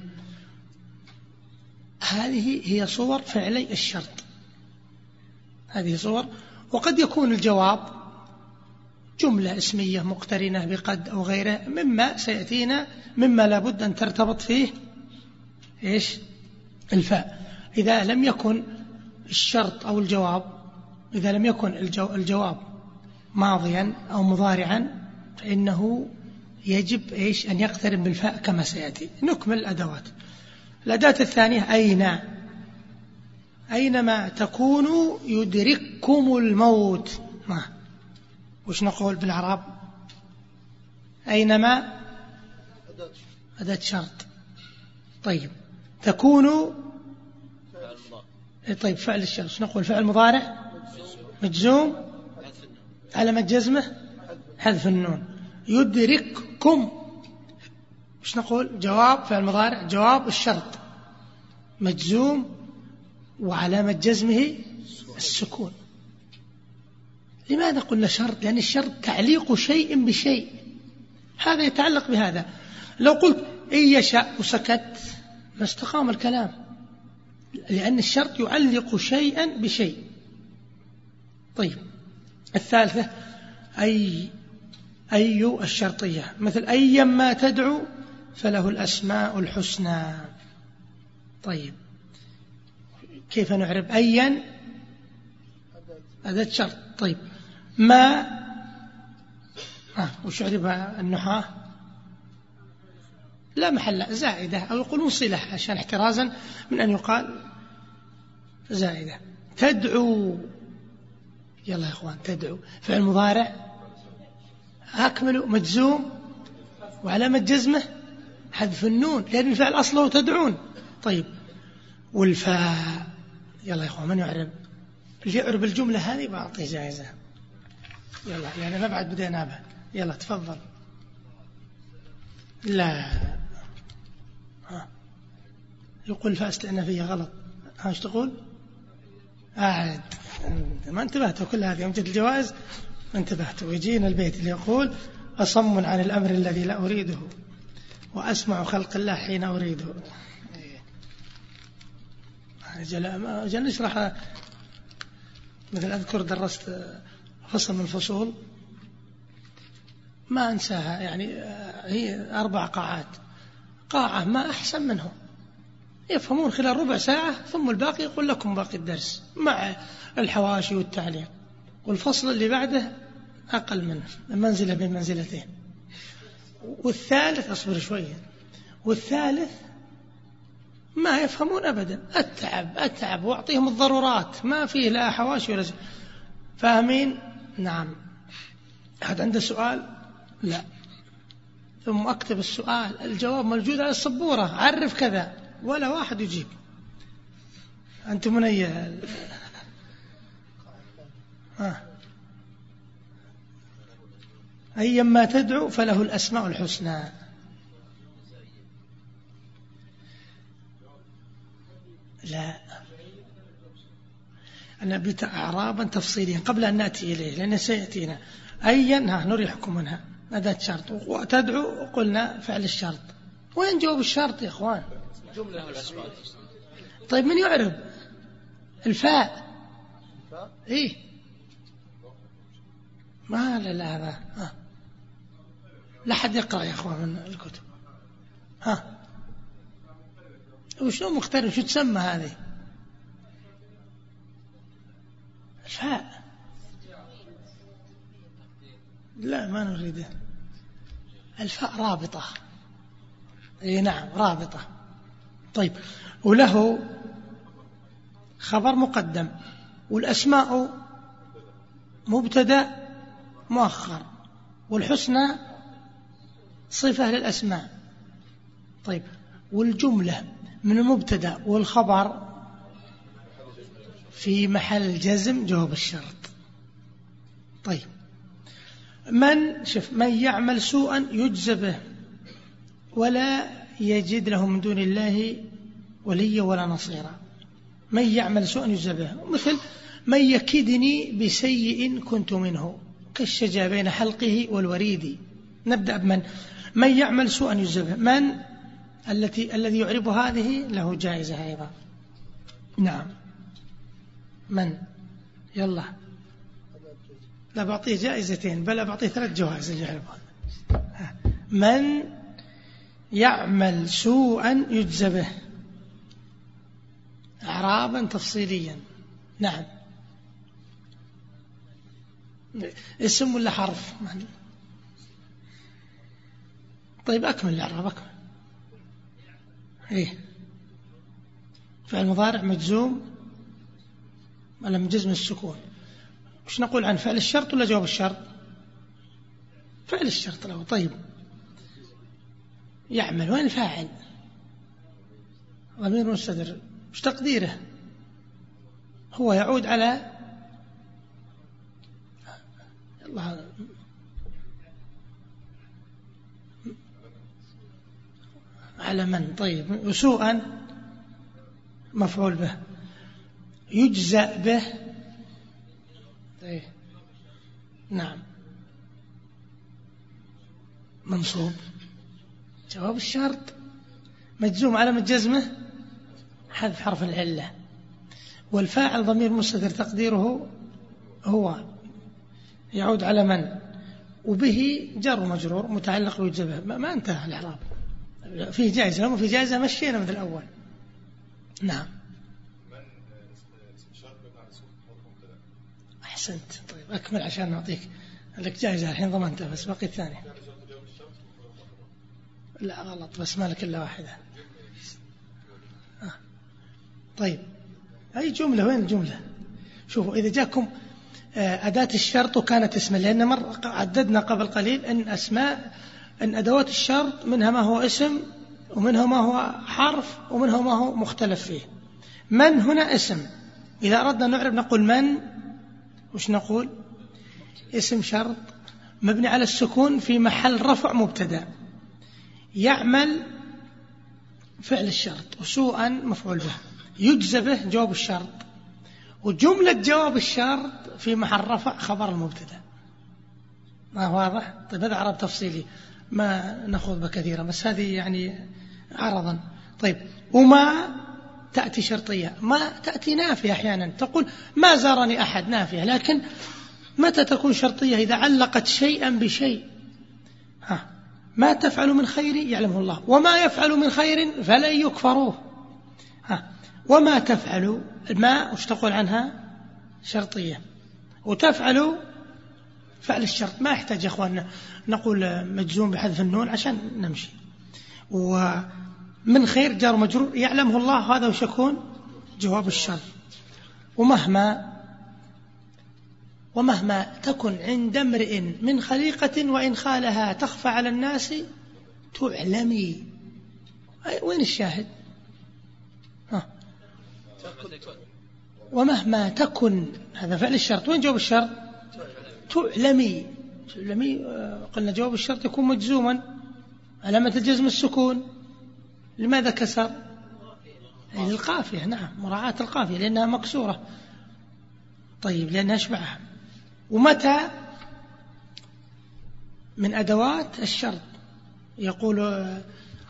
هذه هي صور فعلي الشرط. هذه صور. وقد يكون الجواب جملة اسمية مقترنة بقد أو غيره مما سيأتينا مما لابد أن ترتبط فيه إيش؟ الفاء. إذا لم يكن الشرط أو الجواب إذا لم يكن الجواب ماضيا أو مضارعا فإنه يجب إيش؟ أن يقترن بالفاء كما سيأتي. نكمل الأدوات. الأداة الثانية أين؟ أينما تكونوا يدرككم الموت. ما؟ وش نقول بالعرب؟ أينما؟ أداة شرط. طيب. تكونوا طيب فعل الشرط نقول؟ فعل مضارع؟ مجزوم. على جزمه حذف النون. يدرككم. مش نقول؟ جواب فعل مضارع جواب الشرط. مجزوم وعلامة جزمه السكون. لماذا قلنا شرط؟ لأن الشرط تعليق شيء بشيء. هذا يتعلق بهذا. لو قلت إن يشاء وسكت لاستقام الكلام. لأن الشرط يعلق شيئا بشيء. طيب الثالثة أي أي الشرطية. مثل أيما تدعو فله الأسماء الحسنى. طيب كيف نعرب أيا؟ أداة شرط طيب ما آه وش عربها النحاة؟ لا محل زائدة. أو يقولون صلة عشان احترازا من أن يقال زائدة. تدعو. يلا يا إخوان تدعو. فعل مضارع. أكمل مجزوم. وعلامة جزمة. حذف النون. لأن الفعل أصله تدعون. طيب. والفاء. يلا يا إخوان من يعرب؟ اللي يعرب الجملة هذه بعطيه جائزة. يلا يعني ما بعد بدينا بها. يلا تفضل. لا. يقول الفاء استئنافية غلط. ها إيش تقول؟ عاد ما انتبهتوا كل هذه يوم جت الجوائز ما انتبهتوا ويجينا البيت اللي يقول أصم عن الأمر الذي لا أريده وأسمع خلق الله حين أريده. جل, جل نشرح. مثل أذكر درست فصل من الفصول. ما أنساها. يعني آه، هي أربع قاعات. قاعة ما أحسن منه يفهمون خلال ربع ساعة ثم الباقي يقول لكم باقي الدرس مع الحواشي والتعليق. والفصل اللي بعده أقل منه منزلة بين منزلتين. والثالث أصبر شوية. والثالث ما يفهمون أبدا. التعب التعب وأعطيهم الضرورات. ما فيه لا حواشي ولا زي. فاهمين؟ نعم. أحد عنده سؤال؟ لا. ثم أكتب السؤال. الجواب موجود على السبورة. عرف كذا. ولا واحد يجيب. أنتم من أي ها أيما تدعو فله الأسماء الحسنى. لا. أنا بت أعرابا تفصيليا قبل أن نأتي إليه لأنه سيأتينا. أيا نريحكم منها. أداة شرط. وتدعو قلنا فعل الشرط. وين جواب الشرط يا إخوان؟ جملة الأسماء. طيب من يعرب؟ الفاء. إيه. ما لا لا هذا ها لا حد يقرأ يا أخوان من الكتب. ها وشو مختار شو تسمى هذه؟ الفاء. لا ما نريده. الفاء رابطة. اي نعم رابطة. طيب وله خبر مقدم والأسماء مبتدأ مؤخر والحسنى صفة للأسماء. طيب والجملة من المبتدأ والخبر في محل جزم جواب الشرط. طيب من شوف من يعمل سوءا يجزى به ولا يجد له من دون الله وليا ولا نصيرا. من يعمل سوءا يجزى به مثل من يكدني بسيء كنت منه كالشجا بين حلقه والوريد. نبدأ بمن؟ من يعمل سوءا يجزى به من؟ التي الذي يعرب هذه له جائزة أيضا. نعم. من؟ يلا. لا بعطيه جائزتين بل بعطيه ثلاث جوائز اللي يعرفها من؟ يعمل سوءا يجزى به أعرابا تفصيليا. نعم. اسم ولا حرف؟ طيب أكمل الإعراب أكمل. إيه. فعل مضارع مجزوم؟ ولا مجزم السكون؟ وش نقول عن فعل الشرط ولا جواب الشرط؟ فعل الشرط له طيب. يعمل وين الفاعل ضمير مستدر وش تقديره. هو يعود على الله. على من؟ طيب. وسوءا مفعول به. يجزأ به. طيب. نعم. منصوب. جواب الشرط. مجزوم على مجزمه حذف حرف العلة. والفاعل ضمير مستتر تقديره هو يعود على من؟ وبه جر مجرور متعلق بجبه ما انتهى الإعراب. فيه جائزة. لو في جائزة مشينا مثل الأول. نعم. أحسنت. طيب أكمل عشان نعطيك لك جائزة الحين ضمنتها بس باقي الثاني لا غلط بس مالك إلا واحدة. آه. طيب. أي جملة؟ وين الجملة؟ شوفوا إذا جاكم آه، أداة الشرط وكانت اسما لأن مر عددنا قبل قليل أن أسماء أن أدوات الشرط منها ما هو اسم ومنها ما هو حرف ومنها ما هو مختلف فيه. من هنا اسم؟ إذا أردنا نعرف نقول من؟ وش نقول؟ اسم شرط مبني على السكون في محل رفع مبتدأ. يعمل فعل الشرط وسوءا مفعول به. يجزى به جواب الشرط. وجملة جواب الشرط في محل رفع خبر المبتدأ. ما واضح؟ طيب هذا عرب تفصيلي. ما نخوض بكثيرا بس هذه يعني عرضا. طيب وما تأتي شرطية؟ ما تأتي نافية أحيانا. تقول ما زارني أحد نافية. لكن متى تكون شرطية إذا علقت شيئا بشيء؟ ها ما تفعل من خير يعلمه الله. وما يفعل من خير فلن يكفروه. ها. وما تفعل ما وش تقول عنها؟ شرطية. وتفعل فعل الشرط. ما يحتاج يا اخواننا نقول مجزوم بحذف النون عشان نمشي. ومن خير جار مجرور يعلمه الله. هذا وش يكون؟ جواب الشر. ومهما ومهما تكن عند امرئ من خليقة وإن خالها تخفى على الناس تعلمي. وين الشاهد؟ ها. ومهما تكن هذا فعل الشرط. وين جواب الشرط؟ تعلمي. تعلمي آه، قلنا جواب الشرط يكون مجزوما. علامة الجزم السكون. لماذا كسر؟ القافية نعم مراعاة القافية لأنها مكسورة. طيب لأنها أشبعها ومتى؟ من أدوات الشرط. يقول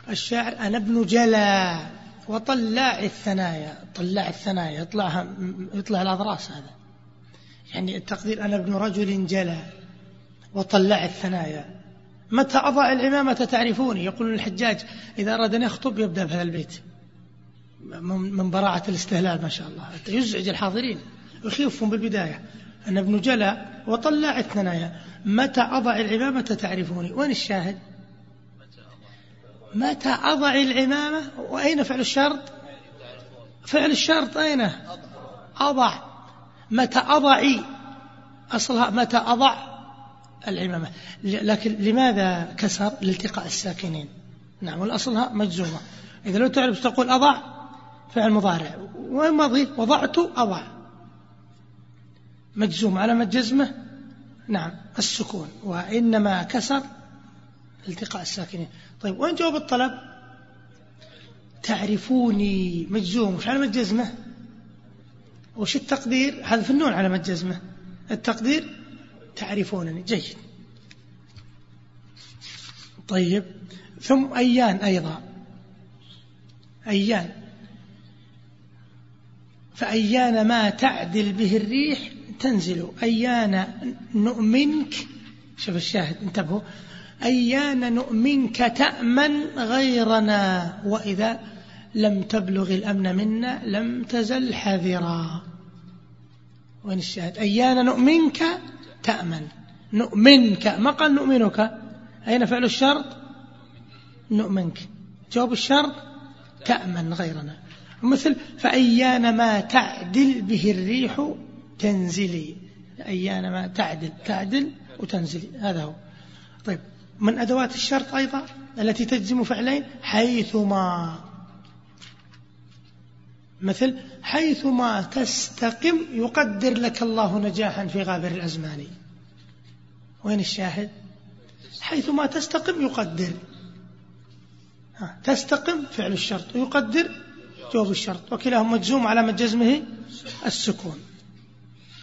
الشاعر أنا ابن جلا وطلع الثنايا. طلع الثنايا يطلعها يطلع الأضراس هذا. يعني التقدير أنا ابن رجل جلا وطلع الثنايا. متى أضع العمامة تعرفوني؟ يقول الحجاج إذا أراد أن يخطب يبدأ بهذا البيت. من براعة الاستهلال ما شاء الله. يزعج الحاضرين. ويخيفهم بالبداية. أنا ابن جلا وطلع الثنايا متى أضع العمامة تعرفوني؟ وين الشاهد؟ متى أضع العمامة؟ وأين فعل الشرط؟ فعل الشرط أين؟ أضع. متى أضعي أصلها متى أضع العمامة. لكن لماذا كسر؟ لالتقاء الساكنين. نعم والأصلها مجزومة. إذا لو تعرف تقول أضع فعل مضارع. وين ماضي وضعت أضع. مجزوم على جزمه نعم السكون وإنما كسر التقاء الساكنين. طيب وين جواب الطلب؟ تعرفوني مجزوم وش علامة جزمه؟ وش التقدير؟ حذف النون علامة جزمه. التقدير تعرفونني جيد. طيب ثم أيان أيضا. أيان. فأيان ما تعدل به الريح تنزل أيان نؤمنك؟ شوف الشاهد انتبهوا. أيان نؤمنك تأمن غيرنا وإذا لم تبلغ الأمن منا لم تزل حذرا. وين الشاهد؟ أيان نؤمنك تأمن. نؤمنك ما قال نؤمنك؟ أين فعل الشرط؟ نؤمنك. جواب الشرط تأمن غيرنا. مثل فأيان ما تعدل به الريح تنزلي أيان ما تعدل تعدل وتنزلي. هذا هو. طيب من أدوات الشرط أيضا التي تجزم فعلين؟ حيثما مثل حيثما تستقم يقدر لك الله نجاحا في غابر الأزمان. وين الشاهد؟ حيثما تستقم يقدر. تستقم فعل الشرط ويقدر جواب الشرط. وكلاهما مجزوم على جزمه السكون.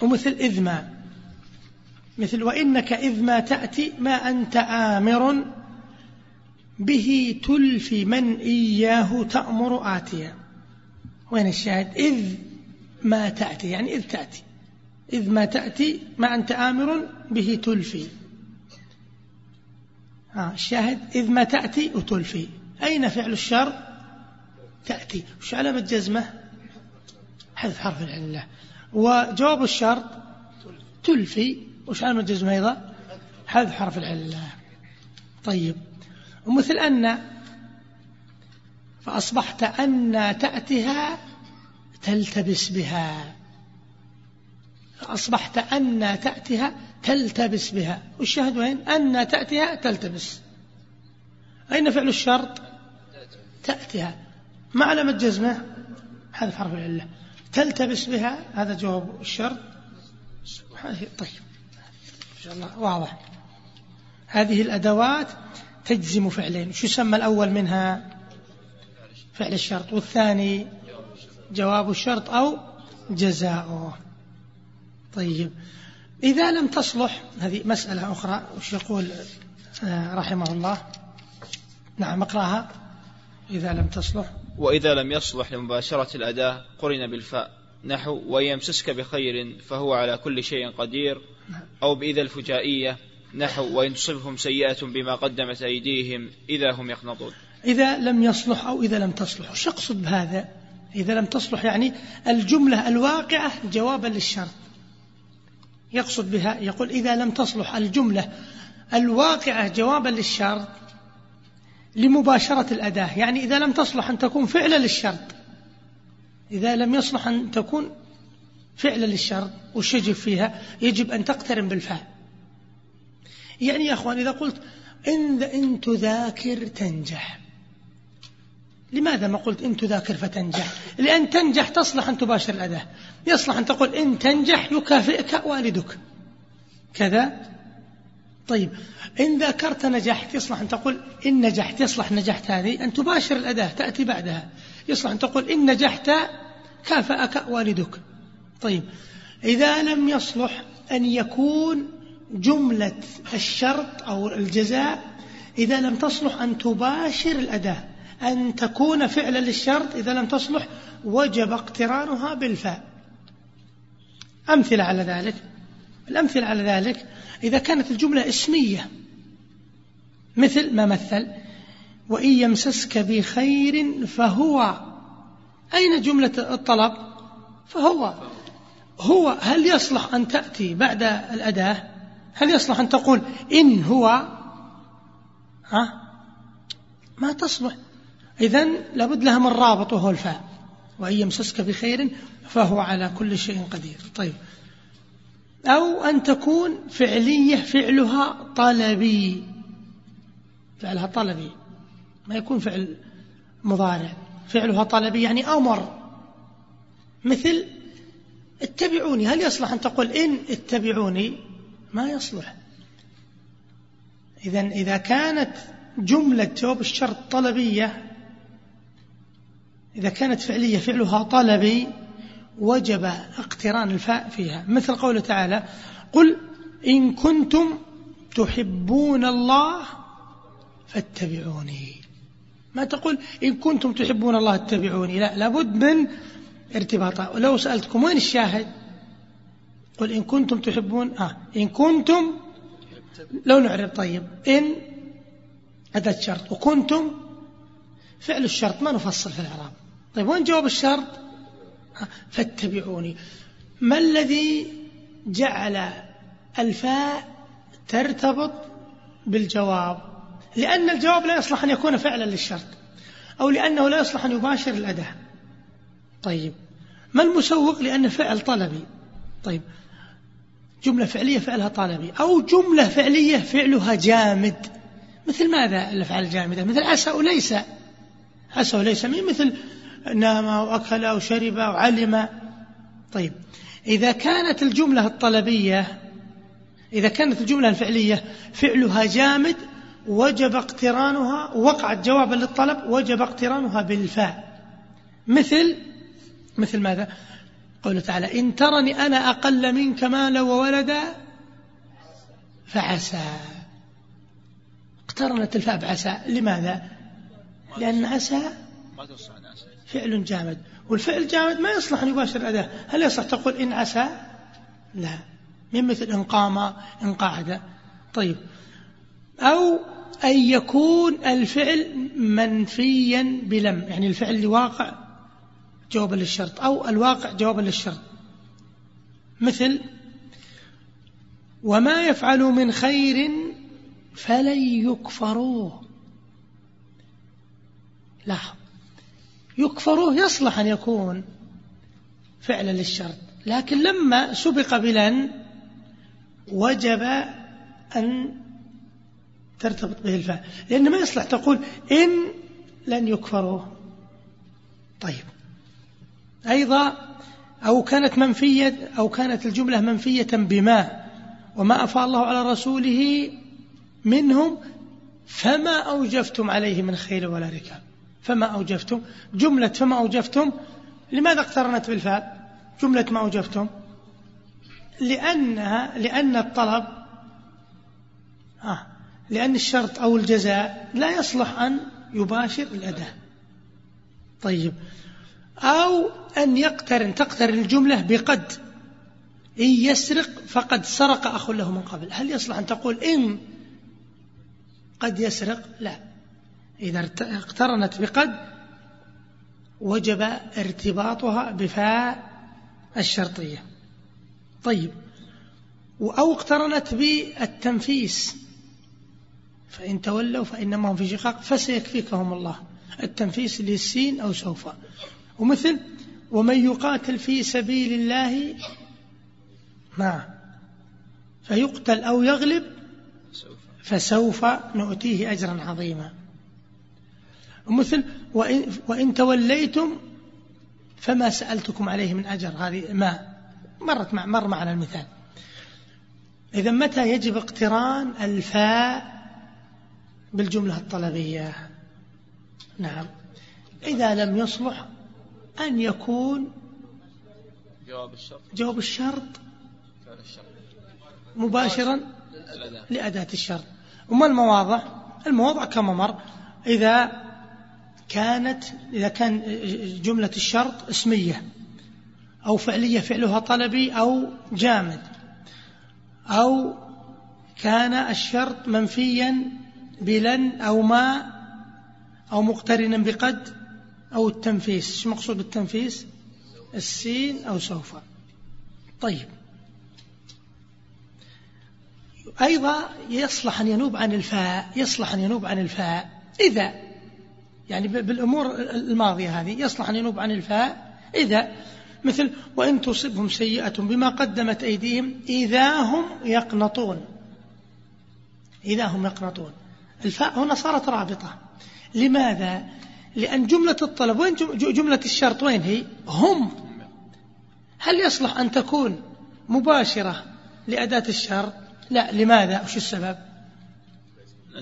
ومثل إذ ما مثل وإنك إذ ما تأتي ما أنت آمر به تلفي من إياه تأمر آتيا. وين الشاهد؟ إذ ما تأتي يعني إذ تأتي. إذ ما تأتي ما أنت آمر به تلفي. الشاهد إذ ما تأتي وتلفي. أين فعل الشر؟ تأتي. وش علامة جزمة؟ حذف حرف العلة. وجواب الشرط تلفي. وش علامة الجزم أيضا؟ حذف حرف العلة. طيب. ومثل أن فأصبحت أن تأتها تلتبس بها. فأصبحت أن تأتها تلتبس بها. والشاهد وين؟ أن تأتها تلتبس. أين فعل الشرط؟ تأتها. ما علامة جزمة حذف حرف العلة. تلتبس بها؟ هذا جواب الشرط. طيب. إن شاء الله. واضح. هذه الأدوات تجزم فعلين. شو يسمى الأول منها؟ فعل الشرط. والثاني جواب الشرط أو جزاؤه. طيب. إذا لم تصلح هذه مسألة أخرى وش يقول آه، رحمه الله. نعم اقرأها. إذا لم تصلح. وإذا لم يصلح لمباشرة الأداة قرن بالفاء. نحو ويمسسك بخير فهو على كل شيء قدير. أو بإذا الفجائية نحو وإن تصبهم سيئة بما قدمت أيديهم إذا هم يقنطون إذا لم يصلح أو إذا لم تصلح. وش يقصد بهذا؟ إذا لم تصلح يعني الجملة الواقعة جوابا للشرط. يقصد بها يقول إذا لم تصلح الجملة الواقعة جوابا للشرط. لمباشرة الأداة. يعني إذا لم تصلح أن تكون فعلا للشرط. إذا لم يصلح أن تكون فعلا للشرط وش يجب فيها؟ يجب أن تقترن بالفعل. يعني يا أخوان إذا قلت إن, إن تذاكر تنجح. لماذا ما قلت إن تذاكر فتنجح؟ لأن تنجح تصلح أن تباشر الأداة. يصلح أن تقول إن تنجح يكافئك والدك. كذا طيب إن ذاكرت نجحت يصلح أن تقول إن نجحت يصلح نجحت هذه أن تباشر الأداة تأتي بعدها. يصلح أن تقول إن نجحت كافأك والدك. طيب إذا لم يصلح أن يكون جملة الشرط أو الجزاء إذا لم تصلح أن تباشر الأداة أن تكون فعلا للشرط إذا لم تصلح وجب اقترانها بالفاء. أمثلة على ذلك. الأمثلة على ذلك إذا كانت الجملة اسمية مثل ما مثل وإن يمسسك بخير فهو أين جملة الطلب؟ فهو هو هل يصلح أن تأتي بعد الأداة؟ هل يصلح أن تقول إن هو؟ ها؟ ما تصلح إذا لابد لها من رابط وهو الفاء. وإن يمسسك بخير فهو على كل شيء قدير. طيب. أو أن تكون فعلية فعلها طلبي. فعلها طلبي. ما يكون فعل مضارع. فعلها طلبي يعني أمر. مثل اتبعوني. هل يصلح أن تقول إن اتبعوني؟ ما يصلح. إذا إذا كانت جملة جواب الشرط طلبية إذا كانت فعلية فعلها طلبي وجب اقتران الفاء فيها. مثل قوله تعالى قل إن كنتم تحبون الله فاتبعوني. ما تقول إن كنتم تحبون الله اتبعوني؟ لا لابد من ارتباطها ولو سألتكم وين الشاهد؟ قل إن كنتم تحبون آه إن كنتم لو نعرب طيب إن أداة شرط وكنتم فعل الشرط ما نفصل في الإعراب. طيب وين جواب الشرط؟ فاتبعوني. ما الذي جعل الفاء ترتبط بالجواب؟ لأن الجواب لا يصلح أن يكون فعلا للشرط أو لأنه لا يصلح أن يباشر الأداة. طيب ما المسوق لأن فعل طلبي؟ طيب جملة فعلية فعلها طلبي أو جملة فعلية فعلها جامد. مثل ماذا الأفعال الجامدة؟ مثل عسى وليس عسى وليس مثل نام وأكل أو شرب أو علم. طيب إذا كانت الجملة الطلبية إذا كانت الجملة الفعلية فعلها جامد وجب اقترانها وقعت جوابا للطلب وجب اقترانها بالفاء. مثل مثل ماذا؟ قوله تعالى إن ترني أنا أقل منك مالا وولدا فعسى. اقترنت الفاء بعسى. لماذا؟ لأن عسى. فعل جامد. والفعل جامد ما يصلح أن يباشر الأداة هل يصلح تقول إن عسى؟ لا. من مثل إن قام إن قعد. طيب. أو أن يكون الفعل منفيا بلم يعني الفعل اللي واقع جوابا للشرط أو الواقع جوابا للشرط. مثل وما يفعلوا من خير فلن يكفروه. لاحظ. يكفروه يصلح أن يكون فعلا للشرط. لكن لما سبق بلن وجب أن ترتبط به الفاء لأن ما يصلح تقول إن لن يكفروا طيب. أيضا أو كانت منفية أو كانت الجملة منفية بما وما أفاء الله على رسوله منهم فما أوجفتم عليه من خيل ولا ركاب. فما أوجفتم؟ جملة فما أوجفتم؟ لماذا اقترنت بالفاء جملة ما أوجفتم؟ لأنها لأن الطلب آه لأن الشرط أو الجزاء لا يصلح أن يباشر الأداء طيب. أو أن يقترن تقترن الجملة بقد. إن يسرق فقد سرق أخ له من قبل. هل يصلح أن تقول إن قد يسرق؟ لا. إذا اقترنت بقد وجب ارتباطها بفاء الشرطية. طيب أو اقترنت بالتنفيس فإن تولوا فإنما هم في شقاق فسيكفيكهم الله. التنفيس للسين أو سوف. ومثل ومن يقاتل في سبيل الله نعم فيقتل أو يغلب فسوف نؤتيه أجرا عظيما. ومثل وإن, وإن توليتم فما سألتكم عليه من أجر. هذه ما مرت مع مر معنا المثال. إذا متى يجب اقتران الفاء بالجملة الطلبية؟ نعم. إذا لم يصلح أن يكون جواب الشرط. جواب الشرط مباشرا لأداة الشرط. وما المواضع المواضع كما مر إذا كانت إذا كان جملة الشرط اسمية أو فعلية فعلها طلبي أو جامد أو كان الشرط منفيا بلن أو ما أو مقترنا بقد أو التنفيس. شو مقصود بالتنفيس؟ السين أو سوف. طيب. أيضا يصلح أن ينوب عن الفاء يصلح أن ينوب عن الفاء. إذا يعني بالأمور الماضية هذه يصلح أن ينوب عن الفاء إذا مثل وإن تصبهم سيئة بما قدمت أيديهم إذا هم يقنطون إذا هم يقنطون الفاء هنا صارت رابطة لماذا؟ لأن جملة الطلب وين جملة الشرط وين هي؟ هم هل يصلح أن تكون مباشرة لأداة الشرط؟ لا لماذا؟ وش السبب؟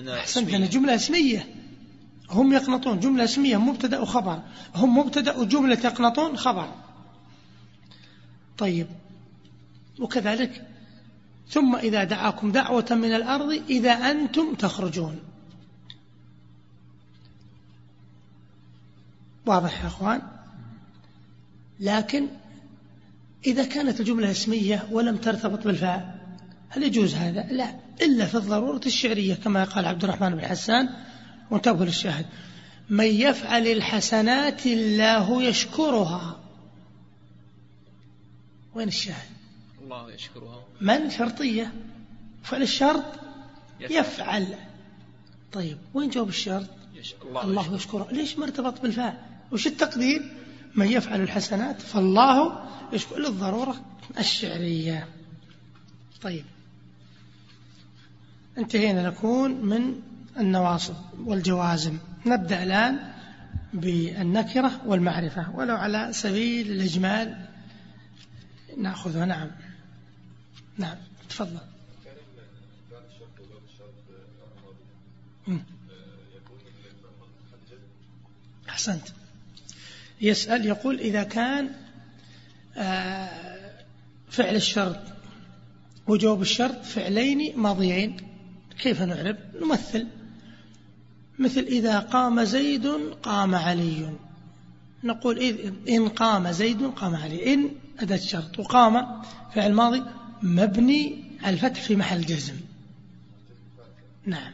أحسنت أنا جملة اسمية هم يقنطون جملة اسمية مبتدأ وخبر هم مبتدأ وجملة يقنطون خبر. طيب. وكذلك. ثم إذا دعاكم دعوة من الأرض إذا أنتم تخرجون. واضح يا أخوان؟ لكن إذا كانت الجملة اسمية ولم ترتبط بالفاء هل يجوز هذا؟ لا. إلا في الضرورة الشعرية كما قال عبد الرحمن بن حسان وانتبهوا للشاهد. من يفعل الحسنات الله يشكرها. وين الشاهد؟ الله يشكرها. من؟ شرطية. فعل الشرط يفعل, يفعل. طيب وين جواب الشرط؟ الله, الله يشكره. ليش مرتبط بالفاء وش التقدير؟ من يفعل الحسنات فالله يشكر. للضرورة الشعرية. طيب انتهينا نكون من النواصب والجوازم. نبدأ الآن بالنكرة والمعرفة ولو على سبيل الإجمال نأخذها. نعم. نعم. تفضل. أحسنت. يسأل يقول إذا كان آه، فعل الشرط وجواب الشرط فعلين ماضيين كيف نعرب نمثل. مثل إذا قام زيد قام علي. نقول إن قام زيد قام علي. إن أداة شرط وقام فعل ماضي مبني على الفتح في محل جزم. نعم.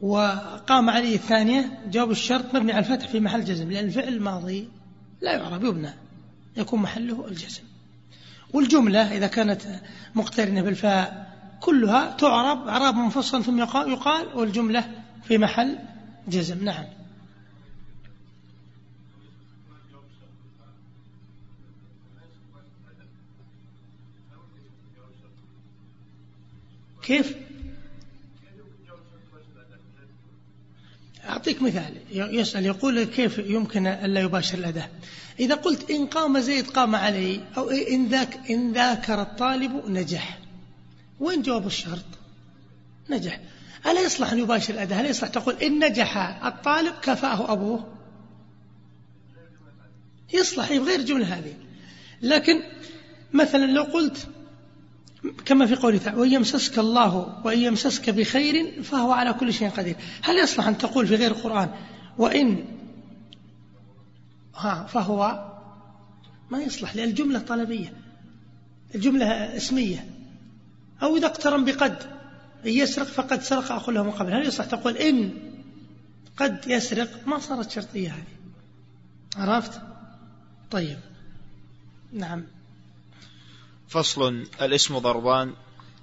وقام علي الثانية جواب الشرط مبني على الفتح في محل جزم لأن الفعل الماضي لا يعرب يبنى يكون محله الجزم. والجملة إذا كانت مقترنة بالفاء كلها تعرب إعراب منفصل ثم يقال والجملة في محل جزم نعم. كيف؟ أعطيك مثال. يسأل يقول كيف يمكن ألا يباشر الأداء إذا قلت إن قام زيد قام علي أو إن, ذاك إن ذاكر الطالب نجح. وين جواب الشرط؟ نجح. ألا يصلح أن يباشر الأداء هل يصلح تقول إن نجح الطالب كفاه أبوه؟ يصلح بغير الجملة هذه. لكن مثلا لو قلت كما في قوله تعالى وإن يمسسك الله وإن يمسسك بخير فهو على كل شيء قدير. هل يصلح أن تقول في غير القرآن وإن ها فهو ما يصلح لأن الجملة طلبية الجملة اسمية. أو إذا اقترن بقد. إن يسرق فقد سرق أخو له من قبل. هل يصح تقول إن قد يسرق؟ ما صارت شرطية هذه. عرفت؟ طيب. نعم. فصل. الاسم ضربان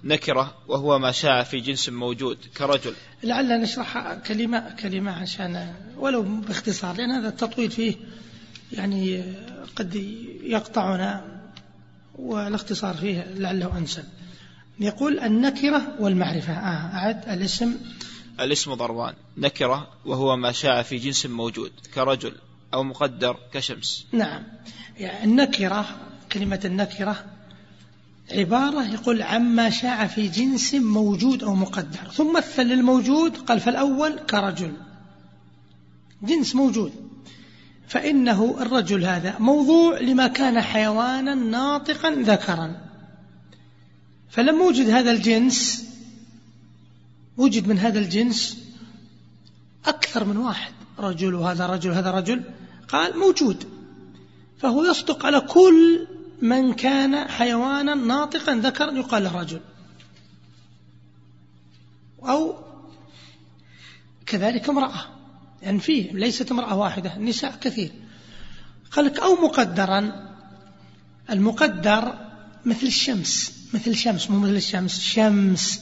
نكرة وهو ما شاع في جنس موجود كرجل. لعل نشرح كلمة كلمة عشان ولو باختصار لأن هذا التطويل فيه يعني قد يقطعنا والاختصار فيه لعله أنسب. يقول النكرة والمعرفة. آه أعد الاسم. الاسم ضربان نكرة وهو ما شاع في جنس موجود كرجل أو مقدر كشمس. نعم. يعني النكرة كلمة النكرة عبارة يقول عما شاع في جنس موجود أو مقدر. ثم مثل الموجود قال فالأول كرجل. جنس موجود. فإنه الرجل هذا موضوع لما كان حيوانا ناطقا ذكرا. فلما وجد هذا الجنس وجد من هذا الجنس أكثر من واحد. رجل وهذا رجل هذا رجل. قال موجود. فهو يصدق على كل من كان حيوانا ناطقا ذكرا يقال له رجل. أو كذلك امرأة. يعني فيه ليست امرأة واحدة النساء كثير. قال لك أو مقدرا. المقدر مثل الشمس. مثل الشمس مو مثل الشمس شمس.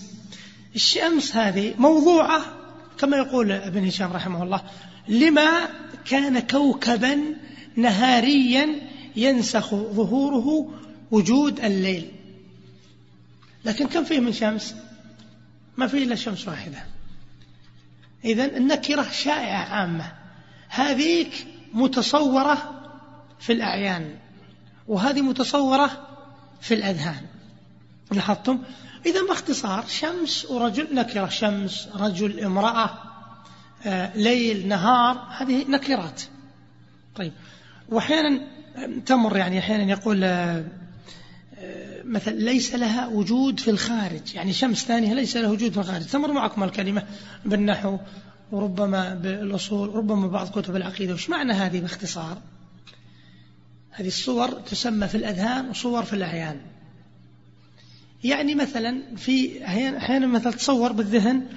الشمس هذه موضوعة كما يقول ابن هشام رحمه الله. لما كان كوكبا نهاريا ينسخ ظهوره وجود الليل. لكن كم فيه من شمس؟ ما فيه إلا شمس واحدة. إذا النكرة شائعة عامة. هذيك متصورة في الأعيان وهذه متصورة في الأذهان. لاحظتم؟ إذا باختصار شمس ورجل نكرة شمس رجل امرأة آه، ليل نهار هذه نكرات. طيب وأحيانا تمر يعني أحيانا يقول آه، آه، مثلا ليس لها وجود في الخارج. يعني شمس ثانية ليس لها وجود في الخارج. تمر معكم الكلمة بالنحو وربما بالأصول ربما بعض كتب العقيدة. وش معنى هذه باختصار؟ هذه الصور تسمى في الأذهان وصور في الأعيان. يعني مثلا في أحيانا مثلا تصور بالذهن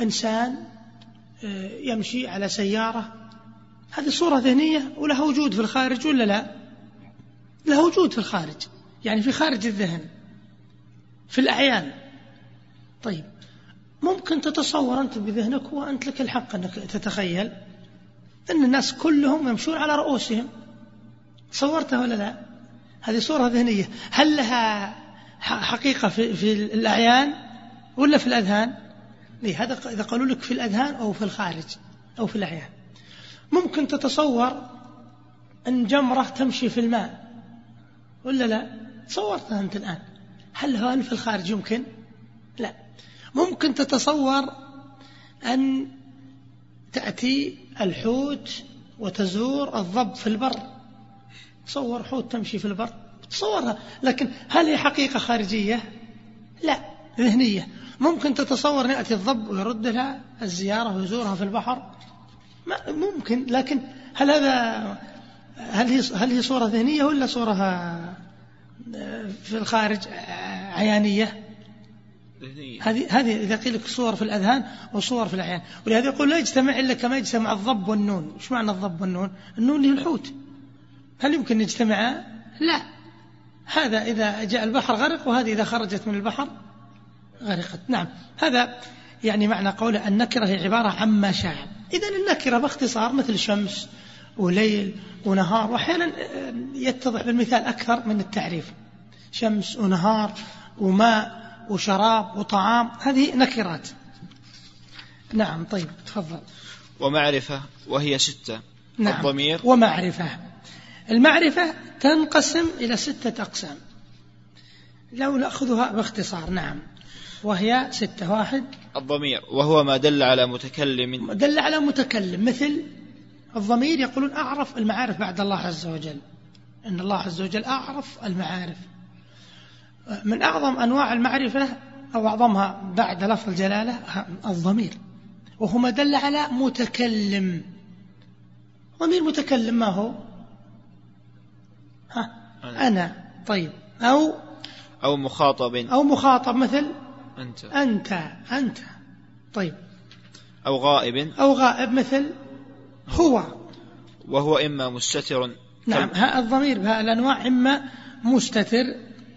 إنسان آه، يمشي على سيارة. هذه صورة ذهنية ولها وجود في الخارج ولا لا؟ لها وجود في الخارج يعني في خارج الذهن في الأعيان. طيب ممكن تتصور أنت بذهنك وأنت لك الحق أنك تتخيل أن الناس كلهم يمشون على رؤوسهم. صورتها ولا لا؟ هذه صورة ذهنية. هل لها حقيقة في, في الأعيان ولا في الأذهان؟ ليه؟ هذا إذا قالوا لك في الأذهان أو في الخارج أو في الأعيان. ممكن تتصور أن جمرة تمشي في الماء. ولا لا؟ تصورتها أنت الآن. هل هو في الخارج يمكن؟ لا. ممكن تتصور أن تأتي الحوت وتزور الضب في البر. تصور حوت تمشي في البر. تصورها لكن هل هي حقيقة خارجية؟ لا ذهنية. ممكن تتصور أن يأتي الضب ويرد لها الزيارة ويزورها في البحر؟ ممكن. لكن هل هذا هل هي هل هي صورة ذهنية ولا صورة في الخارج عيانية؟ هذه هذه إذا قيل لك صور في الأذهان وصور في الأعيان ولهذا يقول لا يجتمع إلا كما يجتمع الضب والنون. إيش معنى الضب والنون؟ النون هي الحوت هل يمكن يجتمعا لا. هذا إذا جاء البحر غرق وهذه إذا خرجت من البحر غرقت. نعم. هذا يعني معنى قوله النكرة هي عبارة عما شاع إذا النكرة باختصار مثل شمس وليل ونهار وأحيانا يتضح بالمثال أكثر من التعريف. شمس ونهار وماء وشراب وطعام هذه نكرات. نعم طيب تفضل. ومعرفة وهي ستة. نعم. الضمير. ومعرفة. المعرفة تنقسم إلى ستة أقسام. لو نأخذها باختصار نعم. وهي ستة واحد. الضمير وهو ما دل على متكلم. دل على متكلم مثل الضمير يقولون أعرف المعارف بعد الله عز وجل. إن الله عز وجل أعرف المعارف. من أعظم أنواع المعرفة أو أعظمها بعد لفظ الجلالة الضمير. وهو ما دل على متكلم. ضمير متكلم ما هو؟ ها أنا طيب. أو؟ أو مخاطب. أو مخاطب مثل؟ أنت. أنت أنت. طيب. أو غائب. أو غائب مثل؟ هو. وهو إما مستتر. نعم ها الضمير بها الأنواع إما مستتر.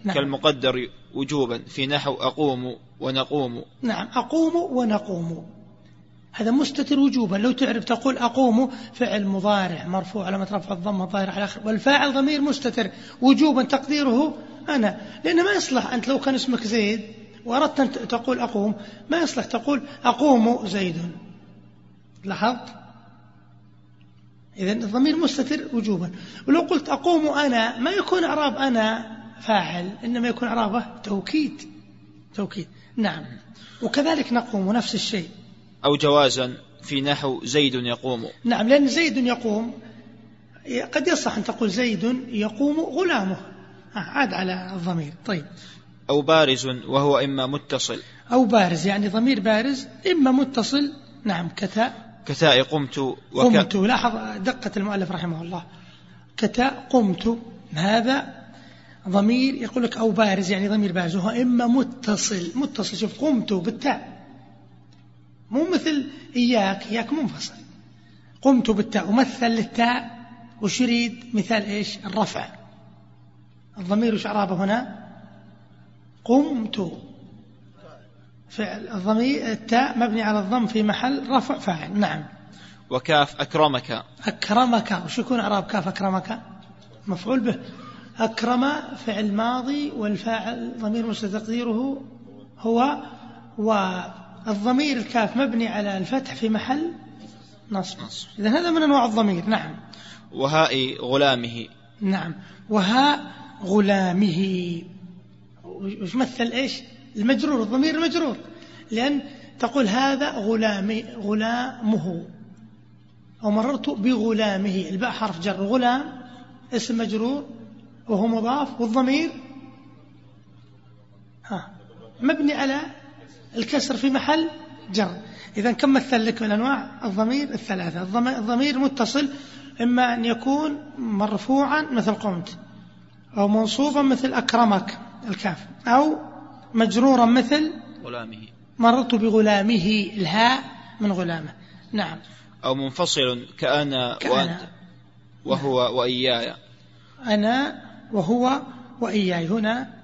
نعم. كالمقدر وجوبا. في نحو أقوم ونقوم. نعم أقوم ونقوم. هذا مستتر وجوبا. لو تعرف تقول أقوم فعل مضارع مرفوع على رفع الضم الظاهر على آخر. والفاعل ضمير مستتر. وجوبا تقديره أنا. لأنه ما يصلح أنت لو كان اسمك زيد وأردت أن تقول أقوم ما يصلح تقول أقوم زيد. لاحظت؟ إذا الضمير مستتر وجوبا. ولو قلت أقوم أنا ما يكون إعراب أنا فاعل إنما يكون إعرابه توكيد. توكيد. نعم. وكذلك نقوم نفس الشيء. أو جوازا في نحو زيد يقوم. نعم لأن زيد يقوم قد يصح أن تقول زيد يقوم غلامه. عاد على الضمير. طيب. أو بارز وهو إما متصل. أو بارز يعني ضمير بارز إما متصل. نعم كتاء كتاء قمت وك... قمت. لاحظ دقة المؤلف رحمه الله. كتاء قمت. هذا ضمير يقول لك أو بارز يعني ضمير بارز وهو إما متصل. متصل شوف قمت بالتاء. مو مثل إياك إياك منفصل. قمت بالتاء ومثل للتاء وش يريد؟ مثال إيش؟ الرفع. الضمير وش إعرابه هنا؟ قمت. فعل الضمير التاء مبني على الضم في محل رفع فاعل. نعم. وكاف أكرمك. أكرمك. وش يكون إعراب كاف أكرمك؟ مفعول به. أكرم فعل ماضي والفاعل ضمير مستقديره هو والضمير الكاف مبني على الفتح في محل نصب. إذا هذا من أنواع الضمير نعم. وهاء غلامه. نعم. وهاء غلامه. وش مثل إيش؟ المجرور الضمير المجرور. لأن تقول هذا غلامي غلامه. أو مررت بغلامه. الباء حرف جر. غلام اسم مجرور وهو مضاف. والضمير؟ ها مبني على الكسر في محل جر. إذا كم مثل لك من أنواع الضمير الثلاثة. الضمير متصل إما أن يكون مرفوعا مثل قمت أو منصوبا مثل أكرمك الكاف أو مجرورا مثل غلامه. مررت بغلامه الهاء من غلامة. نعم. أو منفصل كأنا وأنت وهو وإياي. أنا وهو وإياي. هنا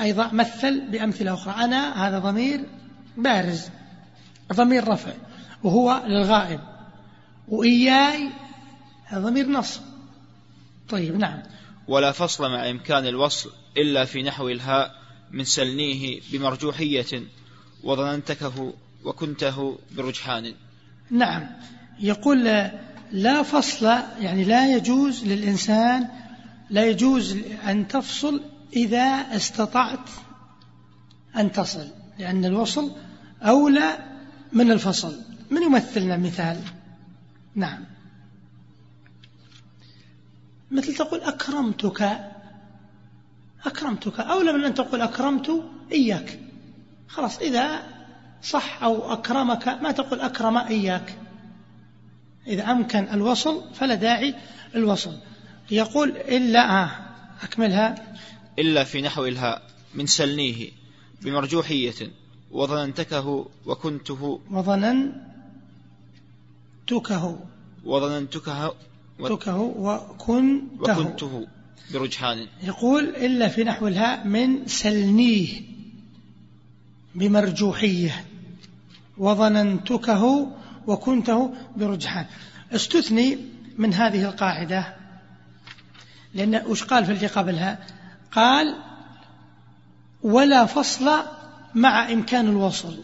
أيضا مثل بأمثلة أخرى. أنا هذا ضمير بارز ضمير رفع وهو للغائب. وإياي هذا ضمير نصب طيب نعم. ولا فصل مع إمكان الوصل إلا في نحو الهاء من سلنيه بمرجوحية وظننتكه وكنته برجحان. نعم. يقول لا فصل يعني لا يجوز للإنسان لا يجوز أن تفصل إذا استطعت أن تصل لأن الوصل أولى من الفصل. من يمثلنا مثال؟ نعم. مثل تقول أكرمتك. أكرمتك. أولى من أن تقول أكرمت إياك. خلاص إذا صح أو أكرمك ما تقول أكرم إياك. إذا أمكن الوصل فلا داعي الوصل. يقول إلا آه أكملها. إلا في نحو الهاء من سلنيه بمرجوحية وظننتكه وكنته وظننتكه. وظننتكه تكه وكنته. وكنته برجحان. يقول إلا في نحو الهاء من سلنيه بمرجوحية. وظننتكه وكنته برجحان. استثني من هذه القاعدة لأن وش قال في اللي قبلها قال ولا فصل مع إمكان الوصل.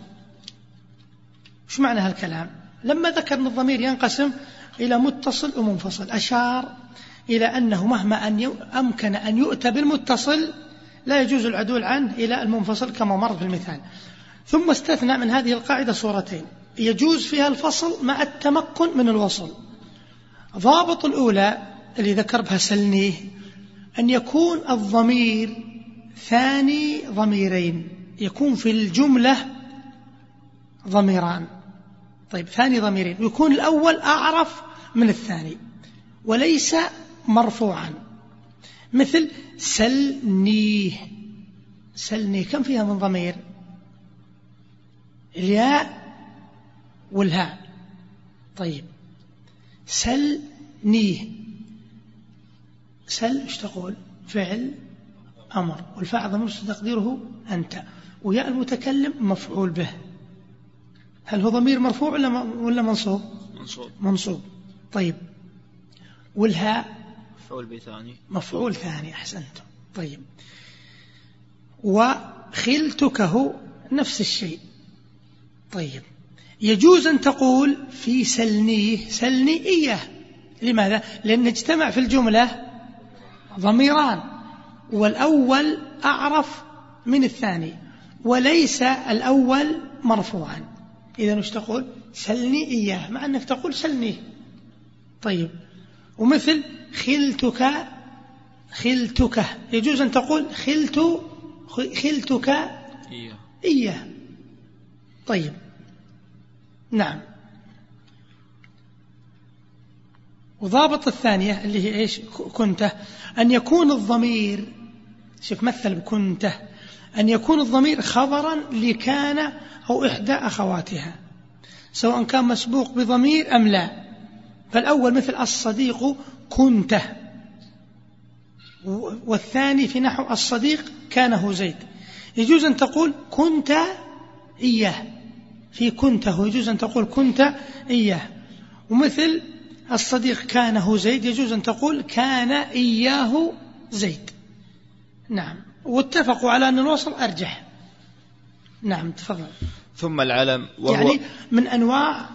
وش معنى هالكلام؟ لما ذكر أن الضمير ينقسم إلى متصل ومنفصل أشار إلى أنه مهما أن أمكن أن يؤتى بالمتصل لا يجوز العدول عنه إلى المنفصل كما مر في المثال. ثم استثنى من هذه القاعدة صورتين يجوز فيها الفصل مع التمكن من الوصل. ضابط الأولى اللي ذكر بها سلنيه أن يكون الضمير ثاني ضميرين يكون في الجملة ضميران. طيب ثاني ضميرين. ويكون الأول أعرف من الثاني وليس مرفوعا. مثل سلنيه. سلني كم فيها من ضمير؟ الياء والهاء. طيب سلنيه. سل إيش تقول؟ فعل أمر والفاعل ضمير تقديره أنت. وياء المتكلم مفعول به. هل هو ضمير مرفوع ولا ولا منصوب؟ منصوب. منصوب. طيب. والهاء؟ مفعول به ثاني. مفعول ثاني أحسنتم طيب. وخلتكه نفس الشيء. طيب. يجوز أن تقول في سلنيه. سلني إياه. لماذا؟ لأن اجتمع في الجملة ضميران. والأول أعرف من الثاني وليس الأول مرفوعا. إذا وش تقول؟ سلني إياه مع أنك تقول سلنيه طيب. ومثل خلتك خلتك. يجوز أن تقول خلت خلتك إياه. إياه. طيب. نعم. وضابط الثانية اللي هي إيش؟ كنت أن يكون الضمير شوف مثل بكنته. أن يكون الضمير خبرا لكان أو إحدى أخواتها سواء كان مسبوق بضمير أم لا. فالأول مثل الصديق كنته. والثاني في نحو الصديق كان هو زيد. يجوز أن تقول كنت إياه. في كنته يجوز أن تقول كنت إياه. ومثل الصديق كان هو زيد يجوز أن تقول كان إياه زيد. نعم. واتفقوا على أن الوصل أرجح. نعم تفضل. ثم العلم وهو يعني من أنواع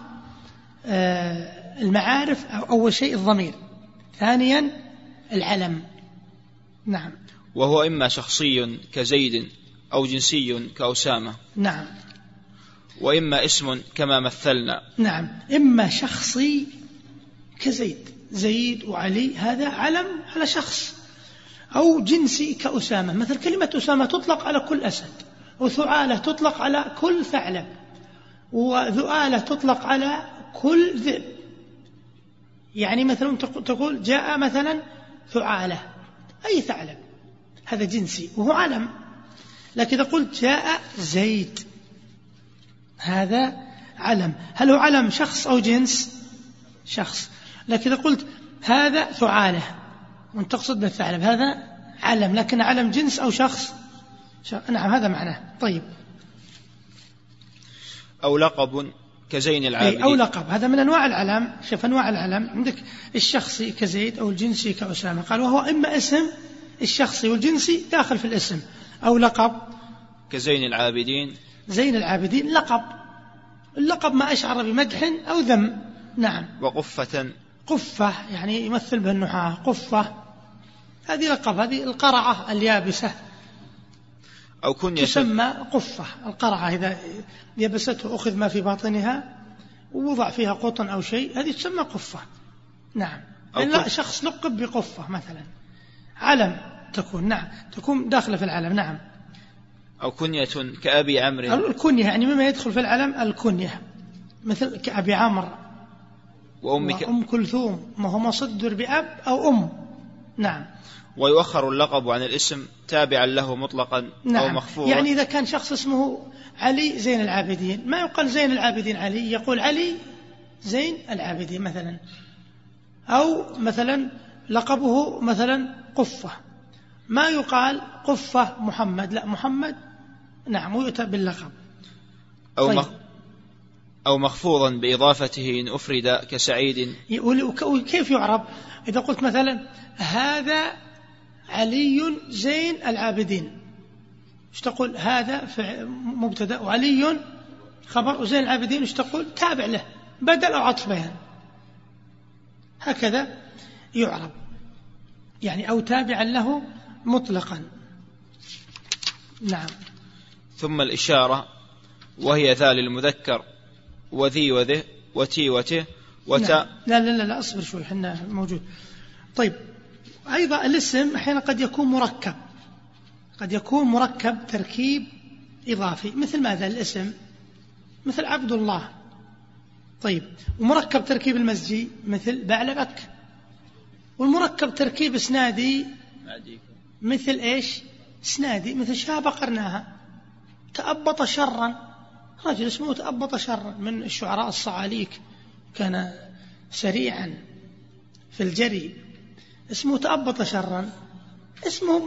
آه، المعارف أول شيء الضمير. ثانيا العلم. نعم. وهو إما شخصي كزيد أو جنسي كأسامة. نعم. وإما اسم كما مثلنا. نعم. إما شخصي كزيد زيد وعلي هذا علم على شخص. أو جنسي كأسامة مثل كلمة أسامة تطلق على كل أسد وثعالة تطلق على كل ثعلب وذؤالة تطلق على كل ذئب. يعني مثلا تقول جاء مثلا ثعالة أي ثعلب هذا جنسي وهو علم. لكن إذا قلت جاء زيد هذا علم. هل هو علم شخص أو جنس؟ شخص. لكن إذا قلت هذا ثعالة وأنت تقصد بالثعلب هذا علم لكن علم جنس أو شخص نعم هذا معناه. طيب. أو لقب كزين العابدين. أو لقب هذا من أنواع العلم. شوف أنواع العلم عندك الشخصي كزيد أو الجنسي كأسامة قال وهو إما اسم الشخصي والجنسي داخل في الاسم. أو لقب كزين العابدين. زين العابدين لقب. اللقب ما أشعر بمدح أو ذم. نعم. وقفة قفة يعني يمثل به النحاة قفة. هذه لقب هذه القرعة اليابسة. أو كنية تسمى قفة. القرعة إذا يبسته أخذ ما في باطنها ووضع فيها قطن أو شيء هذه تسمى قفة. نعم. أو لا شخص لقب بقفة مثلا. علم تكون نعم. تكون داخلة في العلم نعم. أو كنية كأبي عمرو. الكنية يعني مما يدخل في العلم الكنية. مثل كأبي عمرو. وأم أم كلثوم ما هو مصدر بأب أو أم. نعم. ويؤخر اللقب عن الاسم تابعا له مطلقا نعم. أو مخفورا يعني إذا كان شخص اسمه علي زين العابدين. ما يقال زين العابدين علي يقول علي زين العابدين مثلا. أو مثلا لقبه مثلا قفة. ما يقال قفة محمد لا محمد نعم ويؤتى باللقب. أو طيب. أو مخفوضا بإضافته إن أفرد كسعيد. وكيف يعرب؟ إذا قلت مثلا هذا علي زين العابدين. إيش تقول؟ هذا مبتدأ وعلي خبر وزين العابدين. إيش تقول؟ تابع له بدل أو عطف بيان. هكذا يعرب. يعني أو تابعا له مطلقا. نعم. ثم الإشارة وهي ذا للمذكر. وذي وذه وتي وته وتا. لا لا لا, لا اصبر شوي حنا موجود. طيب أيضا الاسم أحيانا قد يكون مركب. قد يكون مركب تركيب إضافي. مثل ماذا الاسم؟ مثل عبد الله. طيب ومركب تركيب المزجي مثل بعلبك والمركب تركيب إسنادي مثل إيش؟ إسنادي مثل شاب قرناها. تأبط شرا. رجل اسمه تأبط شرا من الشعراء الصعاليك كان سريعا في الجري. اسمه تأبط شرا. اسمه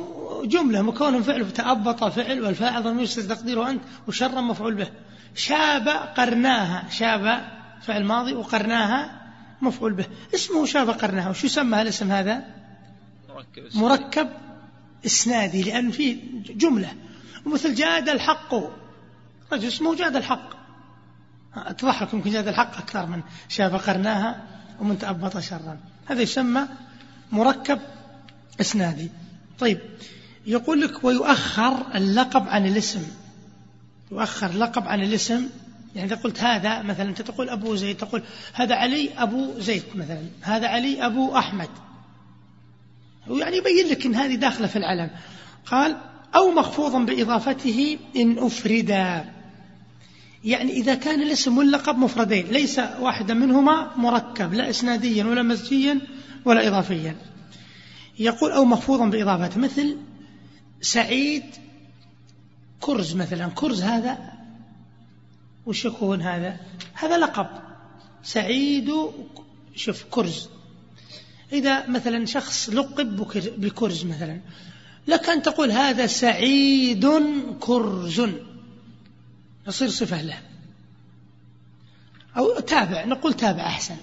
جملة مكون فعل تأبط فعل والفاعل ضمير تقديره أنت وشرا مفعول به. شاب قرناها شاب فعل ماضي وقرناها مفعول به. اسمه شاب قرناها وش يسمى الاسم هذا؟ مركب, مركب إسنادي لأن فيه جملة. ومثل جاد الحق رجل اسمه جاد الحق. أتضحك يمكن جاد الحق أكثر من شاب قرناها ومن تأبط شرا. هذا يسمى مركب إسنادي. طيب يقول لك ويؤخر اللقب عن الاسم. يؤخر لقب عن الاسم. يعني إذا قلت هذا مثلا أنت تقول أبو زيد تقول هذا علي أبو زيد مثلا هذا علي أبو أحمد. ويعني يبين لك أن هذه داخلة في العلم. قال أو مخفوضا بإضافته إن أفردا يعني إذا كان الاسم واللقب مفردين ليس واحدا منهما مركب لا إسناديا ولا مزجيا ولا إضافيا. يقول أو مخفوضا بإضافته مثل سعيد كرز مثلا. كرز هذا وش يكون هذا؟ هذا لقب. سعيد شوف كرز. إذا مثلا شخص لقب بكرز مثلا لك أن تقول هذا سعيد كرز. يصير صفة له. أو تابع نقول تابع أحسن.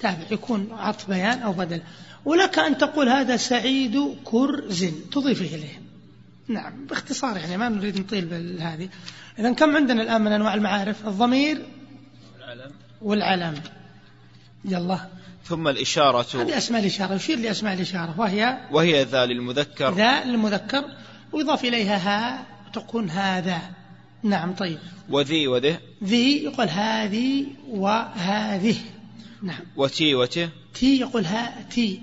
تابع يكون عطف بيان أو بدل. ولك أن تقول هذا سعيد كرز. تضيفه إليه. نعم باختصار يعني ما نريد نطيل بهذه إذا كم عندنا الآن من أنواع المعارف؟ الضمير والعلم. والعلم. يلا. ثم الإشارة. هذه أسماء الإشارة. يشير لأسماء الإشارة. وهي وهي ذا للمذكر. ذا للمذكر. ويضاف إليها ها. تكون هذا. نعم طيب. وذي وذه. ذي يقول هذه وهذه. نعم. وتي وته. تي يقول ها تي.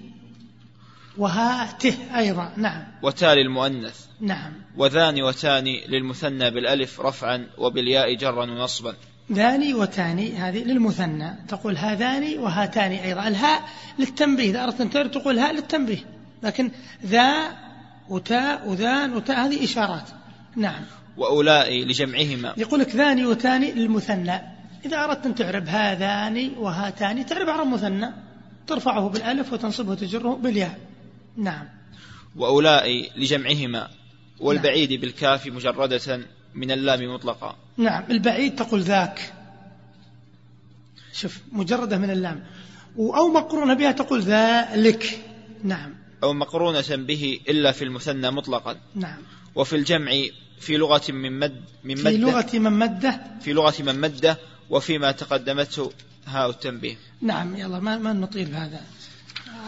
وهاته أيضا. نعم. وتا للمؤنث نعم. وذاني وتاني للمثنى بالألف رفعا وبالياء جرا ونصبا. ذاني وتاني هذه للمثنى تقول هذان وهاتان أيضا. الهاء للتنبيه إذا أردت أن تعرف تقول هاء للتنبيه لكن ذا وتاء وذان وتاء هذه إشارات. نعم. وأولئي لجمعهما. يقول لك ذاني وتاني للمثنى. إذا أردت أن تعرب هذان وهاتان تعرب عرب مثنى ترفعه بالألف وتنصبه وتجره بالياء. نعم. وأولئي لجمعهما. والبعيد نعم. بالكاف مجردة. من اللام مطلقا. نعم البعيد تقول ذاك. شوف مجردة من اللام. أو مقرونة بها تقول ذلك. نعم. أو مقرونة به إلا في المثنى مطلقا. نعم. وفي الجمع في لغة من مد من مدة. في لغة من مدة. في لغة من مدة وفيما تقدمته هاء التنبيه. نعم يلا ما ما نطيل بهذا.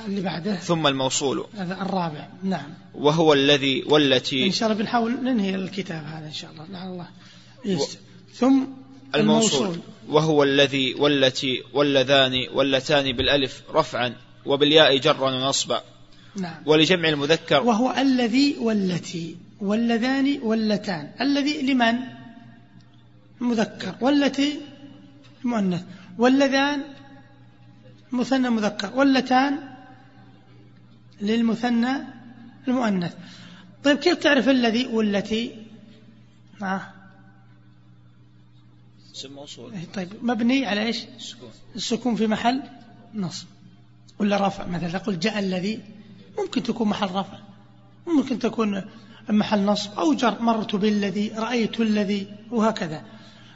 اللي بعده. ثم الموصول. هذا الرابع. نعم. وهو الذي والتي إن شاء الله بنحاول ننهي الكتاب هذا إن شاء الله. لعل الله يست... و... ثم الموصول. الموصول. وهو الذي والتي واللذان واللتان بالألف رفعا وبالياء جرا ونصبا. نعم. ولجمع المذكر. وهو الذي والتي واللذان واللتان. الذي لمن؟ مذكر والتي مؤنث واللذان مثنى مذكر. واللتان للمثنى المؤنث. طيب كيف تعرف الذي والتي؟ آه. اسم موصول طيب مبني على إيش؟ السكون. السكون في محل نصب. ولا رفع مثلا تقول جاء الذي ممكن تكون محل رفع. ممكن تكون محل نصب أو جر مرت بالذي رأيت الذي وهكذا.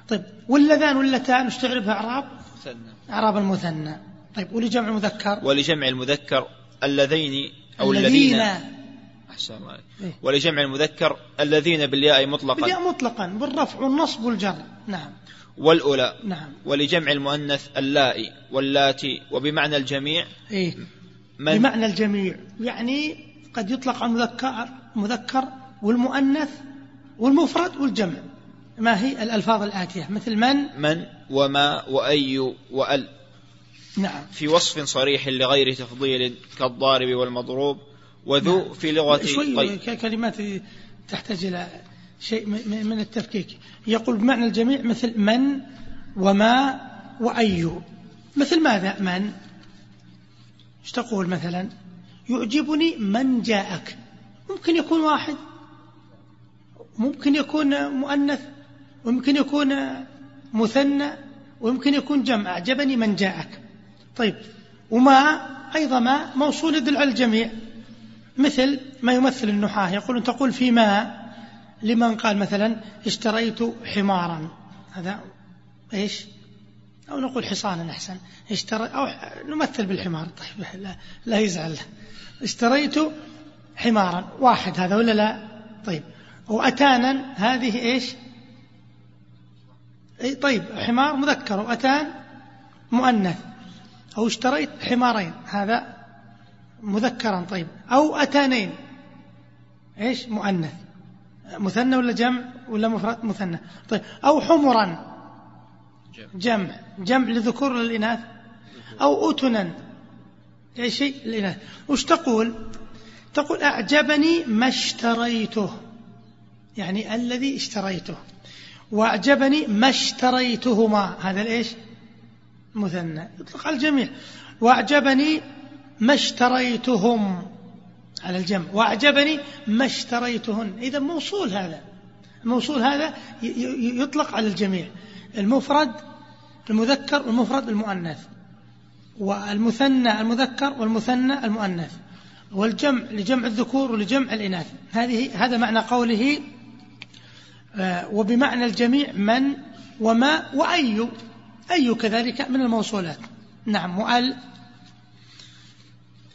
طيب واللذان واللتان وش تعرفها؟ أعراب؟ مثنى. أعراب المثنى. طيب ولجمع المذكر ولجمع المذكر اللذين أو الذين, أحسن إيه؟ ولجمع المذكر الذين بالياء مطلقا. بالياء مطلقا بالرفع والنصب والجر. نعم. والأولى. نعم. ولجمع المؤنث اللائي واللاتي وبمعنى الجميع. إيه؟ من؟ بمعنى الجميع. يعني قد يطلق على المذكر مذكر والمؤنث والمفرد والجمع. ما هي؟ الألفاظ الآتية. مثل من؟ من؟ وما؟ وأي؟ وأل؟ نعم. في وصف صريح لغير تفضيل كالضارب والمضروب وذو نعم. في لغة شوي طيب. كلمات تحتاج إلى شيء من التفكيك. يقول بمعنى الجميع مثل من وما وأي. مثل ماذا؟ من. إيش تقول مثلا؟ يعجبني من جاءك. ممكن يكون واحد. ممكن يكون مؤنث. ويمكن يكون مثنى. ويمكن يكون جمع. أعجبني من جاءك. طيب. وما أيضا ما موصول يدل على الجميع. مثل ما يمثل النحاة. يقول تقول فيما لمن قال مثلا اشتريت حمارا. هذا إيش؟ أو نقول حصانا أحسن. اشتري أو نمثل بالحمار. طيب لا, لا يزعل. اشتريت حمارا. واحد هذا ولا لا؟ طيب. وأتانا هذه إيش؟ طيب حمار مذكر. وأتان مؤنث. أو اشتريت حمارين هذا مذكرا طيب. أو أتانين. إيش؟ مؤنث. مثنى ولا جمع ولا مفرد؟ مثنى. طيب. أو حمرا. جمع. جمع لذكور للإناث. أو أتنا. أي شيء للإناث. وش تقول؟ تقول أعجبني ما اشتريته. يعني الذي اشتريته. وأعجبني ما اشتريتهما. هذا الإيش مثنى. يطلق على الجميع. وأعجبني ما اشتريتهم. على الجمع. وأعجبني ما اشتريتهن. إذا موصول هذا. الموصول هذا يطلق على الجميع. المفرد المذكر والمفرد المؤنث. والمثنى المذكر والمثنى المؤنث. والجمع لجمع الذكور ولجمع الإناث. هذه هذا معنى قوله آه، وبمعنى الجميع من وما وأي. أي كذلك من الموصولات. نعم وأل؟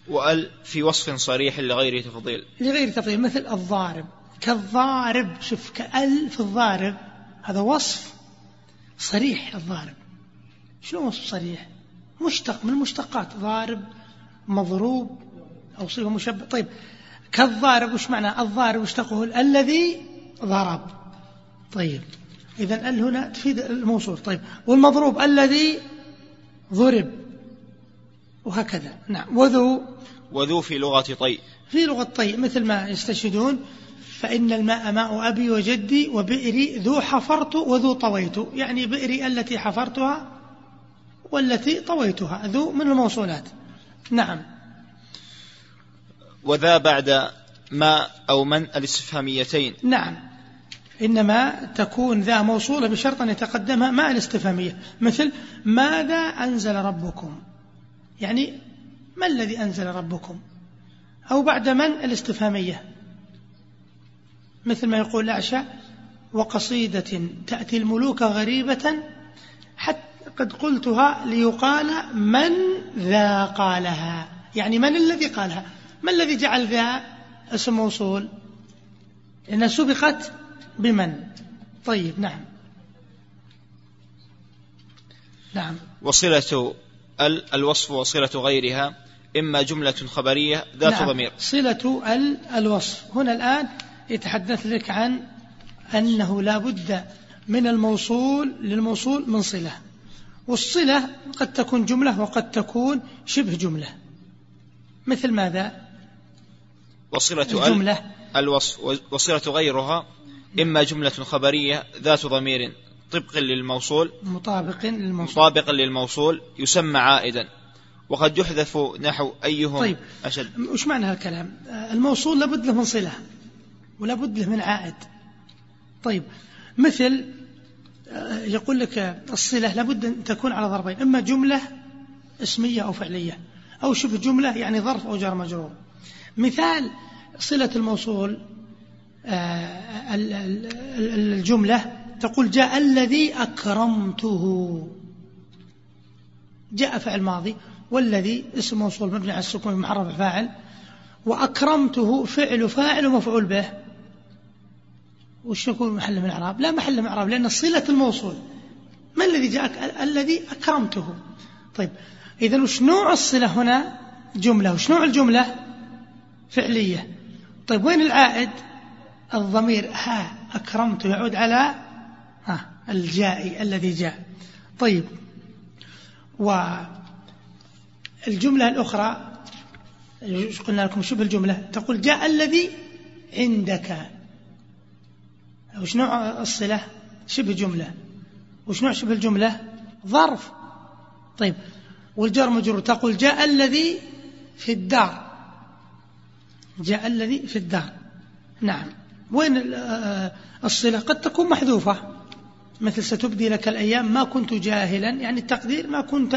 وأل في وصف صريح لغير تفضيل. لغير تفضيل مثل الضارب. كالضارب شوف كأل في الضارب هذا وصف صريح الضارب. شنو وصف صريح؟ مشتق من المشتقات ضارب مضروب أو صيغة مشبه طيب كالضارب وش معنى الضارب؟ وش تقول؟ الذي ضرب. طيب. إذا ال هنا تفيد الموصول. طيب والمضروب الذي ضرب. وهكذا. نعم. وذو وذو في لغة طي. في لغة طي مثل ما يستشهدون. فإن الماء ماء أبي وجدي وبئري ذو حفرت وذو طويت. يعني بئري التي حفرتها والتي طويتها. ذو من الموصولات. نعم. وذا بعد ما أو من الاستفهاميتين. نعم. إنما تكون ذا موصولة بشرط أن يتقدمها مع الاستفهامية. مثل ماذا أنزل ربكم؟ يعني ما الذي أنزل ربكم؟ أو بعد من الاستفهامية؟ مثل ما يقول الأعشى وقصيدة تأتي الملوك غريبة حتى قد قلتها ليقال من ذا قالها. يعني من الذي قالها؟ ما الذي جعل ذا اسم موصول؟ إنها سبقت بمن؟ طيب نعم. نعم. وصلة ال الوصف وصلة غيرها إما جملة خبرية ذات نعم. ضمير. صلة ال الوصف. هنا الآن يتحدث لك عن أنه لا بد من الموصول للموصول من صلة. والصلة قد تكون جملة وقد تكون شبه جملة. مثل ماذا؟ وصلة الجملة. الوصف وصلة غيرها إما جملة خبرية ذات ضمير طبق للموصول مطابق للموصول. مطابقا للموصول يسمى عائدا. وقد يحذف نحو أيهم طيب أشد. وش معنى هالكلام؟ الموصول لابد له من صلة ولابد له من عائد. طيب مثل آه، يقول لك الصلة لابد أن تكون على ضربين إما جملة اسمية أو فعلية أو شبه جملة يعني ظرف أو جار مجرور. مثال صلة الموصول آه، الجملة تقول جاء الذي أكرمته. جاء فعل ماضي والذي اسم موصول مبني على السكون المحرف فاعل. وأكرمته فعل فاعل ومفعول به. وش يكون محل من الإعراب؟ لا محل من الإعراب لأن صلة الموصول. ما الذي جاءك؟ الذي أكرمته. طيب إذا وش نوع الصلة هنا؟ جملة. وش نوع الجملة؟ فعلية. طيب وين العائد؟ الضمير ها أكرمته يعود على ها الجائي الذي جاء. طيب. والجملة الأخرى قلنا لكم؟ شبه الجملة تقول جاء الذي عندك. وش نوع الصلة؟ شبه جملة وش نوع شبه الجملة ظرف. طيب. والجار مجرور تقول جاء الذي في الدار. جاء الذي في الدار. نعم. وين آه، الصلة؟ قد تكون محذوفة. مثل ستبدي لك الأيام ما كنت جاهلا يعني التقدير ما كنت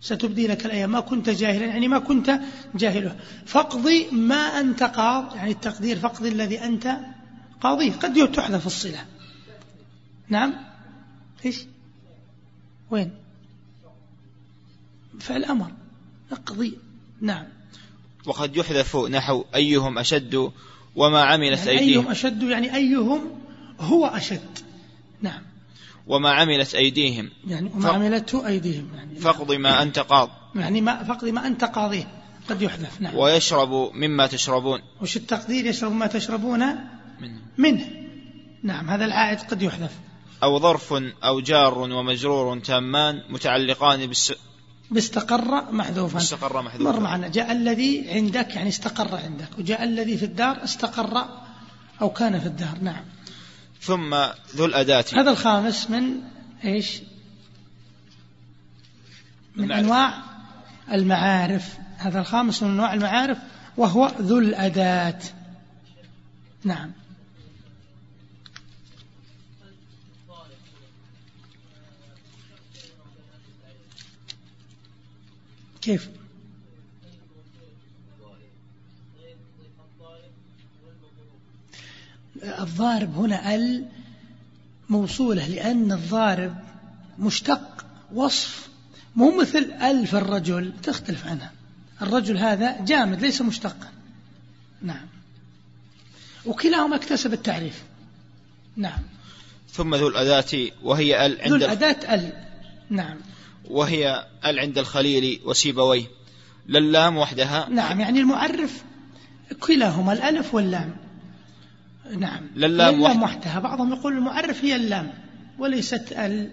ستبدي لك الأيام ما كنت جاهلا يعني ما كنت جاهله فاقضي ما أنت قاض يعني التقدير فاقضي الذي أنت قاضيه. قد تحذف الصلة. نعم؟ إيش؟ وين؟ فعل أمر اقضي. نعم. وقد يحذف نحو أيهم أشد وما عملت يعني أيديهم أيهم أشد؟ يعني أيهم هو أشد. نعم. وما عملت أيديهم. يعني وما عملته أيديهم. يعني فاقض ما أنت قاض. يعني ما فاقض ما أنت قاضيه قد يحذف نعم. ويشرب مما تشربون. وش التقدير؟ يشرب ما تشربون منه, منه. نعم هذا العائد قد يحذف أو ظرف أو جار ومجرور تامان متعلقان بالس... باستقر محذوفا. استقر محذوفا. مر معنا. جاء الذي عندك يعني استقر عندك وجاء الذي في الدار استقر أو كان في الدار. نعم. ثم ذو الأداة. هذا الخامس من إيش؟ من المعرفة. أنواع المعارف. هذا الخامس من أنواع المعارف وهو ذو الأداة. نعم. كيف؟ الضارب هنا ال موصولة لأن الضارب مشتق وصف. مو مثل ال في الرجل تختلف عنها. الرجل هذا جامد ليس مشتقا. نعم. وكلاهما اكتسب التعريف. نعم. ثم ذو الأداة وهي ال عند ذو الأداة ال. نعم. وهي ال عند الخليل وسيبويه. للام وحدها. نعم يعني المعرف كلاهما الألف واللام. نعم. للام, للام وحدها بعضهم يقول المعرف هي اللام وليست ال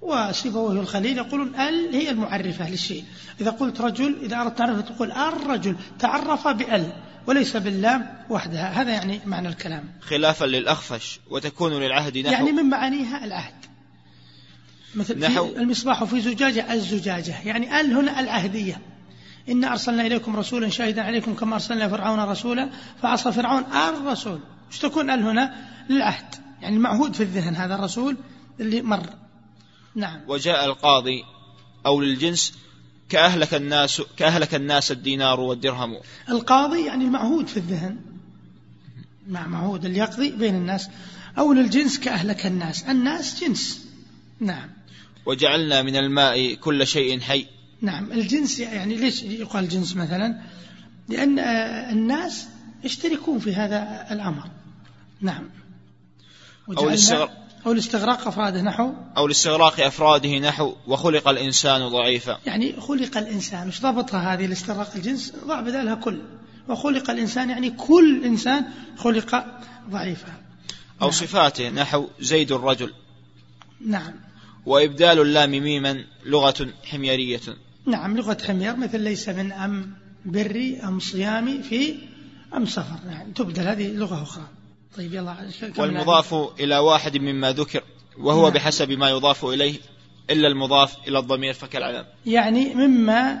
وسيبويه الخليل يقولون ال هي المعرفة للشيء. إذا قلت رجل إذا أردت تعرفه تقول الرجل تعرف بال وليس باللام وحدها. هذا يعني معنى الكلام. خلافا للأخفش وتكون للعهد نحو. يعني من معانيها العهد. مثل نحو في المصباح في زجاجة الزجاجة. يعني ال هنا العهدية. إن أرسلنا إليكم رسولا شاهدا عليكم كما أرسلنا فرعون رسولا فعصى فرعون الرسول. وش تكون ال هنا؟ للعهد. يعني المعهود في الذهن هذا الرسول اللي مر. نعم. وجاء القاضي أو للجنس كأهلك الناس كأهلك الناس الدينار والدرهم. القاضي يعني المعهود في الذهن. مع معهود اللي يقضي بين الناس. أو للجنس كأهلك الناس. الناس جنس. نعم. وجعلنا من الماء كل شيء حي. نعم الجنس يعني ليش يقال جنس مثلا؟ لأن الناس يشتركون في هذا الأمر. نعم. أو الاستغراق. أو الاستغراق أفراده نحو. أو لاستغراق أفراده نحو وخلق الإنسان ضعيفا. يعني خلق الإنسان وش ضبطها هذه الاستغراق الجنس؟ ضع بدالها كل. وخلق الإنسان يعني كل إنسان خلق ضعيفا. أو نعم. صفاته نحو زيد الرجل. نعم. وإبدال اللام ميما لغة حميرية. نعم لغة حمير مثل ليس من أم بري أم صيامي في أم سفر. يعني تبدل هذه لغة أخرى. طيب يلا والمضاف إلى واحد مما ذكر وهو نعم. بحسب ما يضاف إليه إلا المضاف إلى الضمير فكالعلم. يعني مما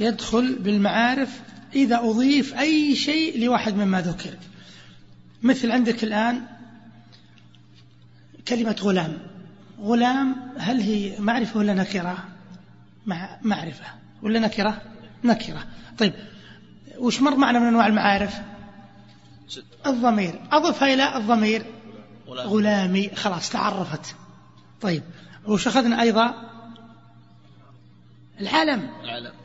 يدخل بالمعارف إذا أضيف أي شيء لواحد مما ذكر. مثل عندك الآن كلمة غلام. غلام هل هي معرفة ولا نكرة؟ مع معرفة. ولا نكرة؟ نكرة. طيب وش مر معنا من أنواع المعارف؟ الضمير. أضفها إلى الضمير. غلامي. خلاص تعرفت. طيب وش أخذنا أيضا؟ العلم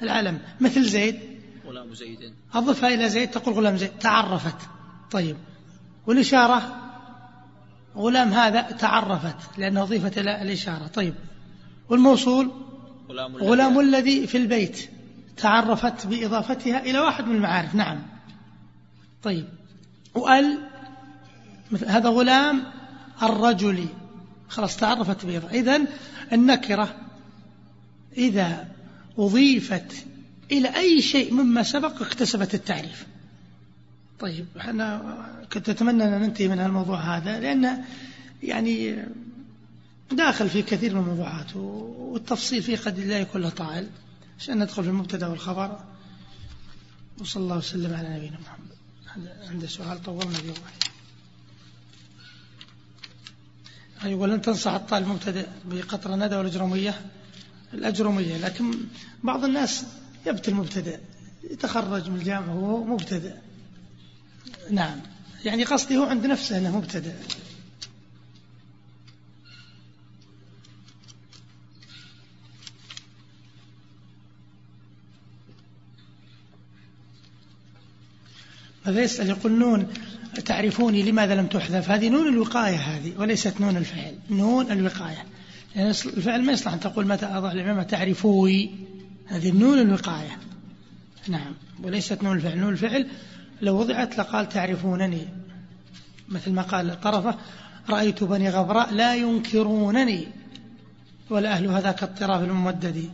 العلم. مثل زيد. غلام زيد. أضفها إلى زيد تقول غلام زيد. تعرفت. طيب والإشارة؟ غلام هذا تعرفت لأنه أضيفت إلى الإشارة. طيب والموصول؟ غلام, غلام الذي في البيت تعرفت بإضافتها إلى واحد من المعارف. نعم. طيب وأل هذا غلام الرجل. خلاص تعرفت بإضافة إذن النكرة إذا أضيفت إلى أي شيء مما سبق اكتسبت التعريف. طيب إحنا كنت أتمنى أن ننتهي من الموضوع هذا لأن يعني داخل في كثير من الموضوعات والتفصيل فيه قد لا يكون له طائل عشان ندخل في المبتدأ والخبر. وصلى الله وسلم على نبينا محمد. عنده سؤال طولنا اليوم. يقول ولن تنصح الطالب المبتدئ بقطر الندى والأجرمية الأجرمية لكن بعض الناس يبت المبتدئ يتخرج من الجامعة وهو مبتدئ. نعم. يعني قصدي هو عند نفسه أنه مبتدئ هذا يسأل؟ يقول نون. تعرفوني لماذا لم تحذف؟ هذه نون الوقاية هذه وليست نون الفعل. نون الوقاية. يعني الفعل ما يصلح أن تقول متى أضع العمامة تعرفوي. هذه نون الوقاية. نعم. وليست نون الفعل. نون الفعل لو وضعت لقال تعرفونني. مثل ما قال طرفة رأيت بني غبراء لا ينكرونني والأهل هذاك الطراف الممدد.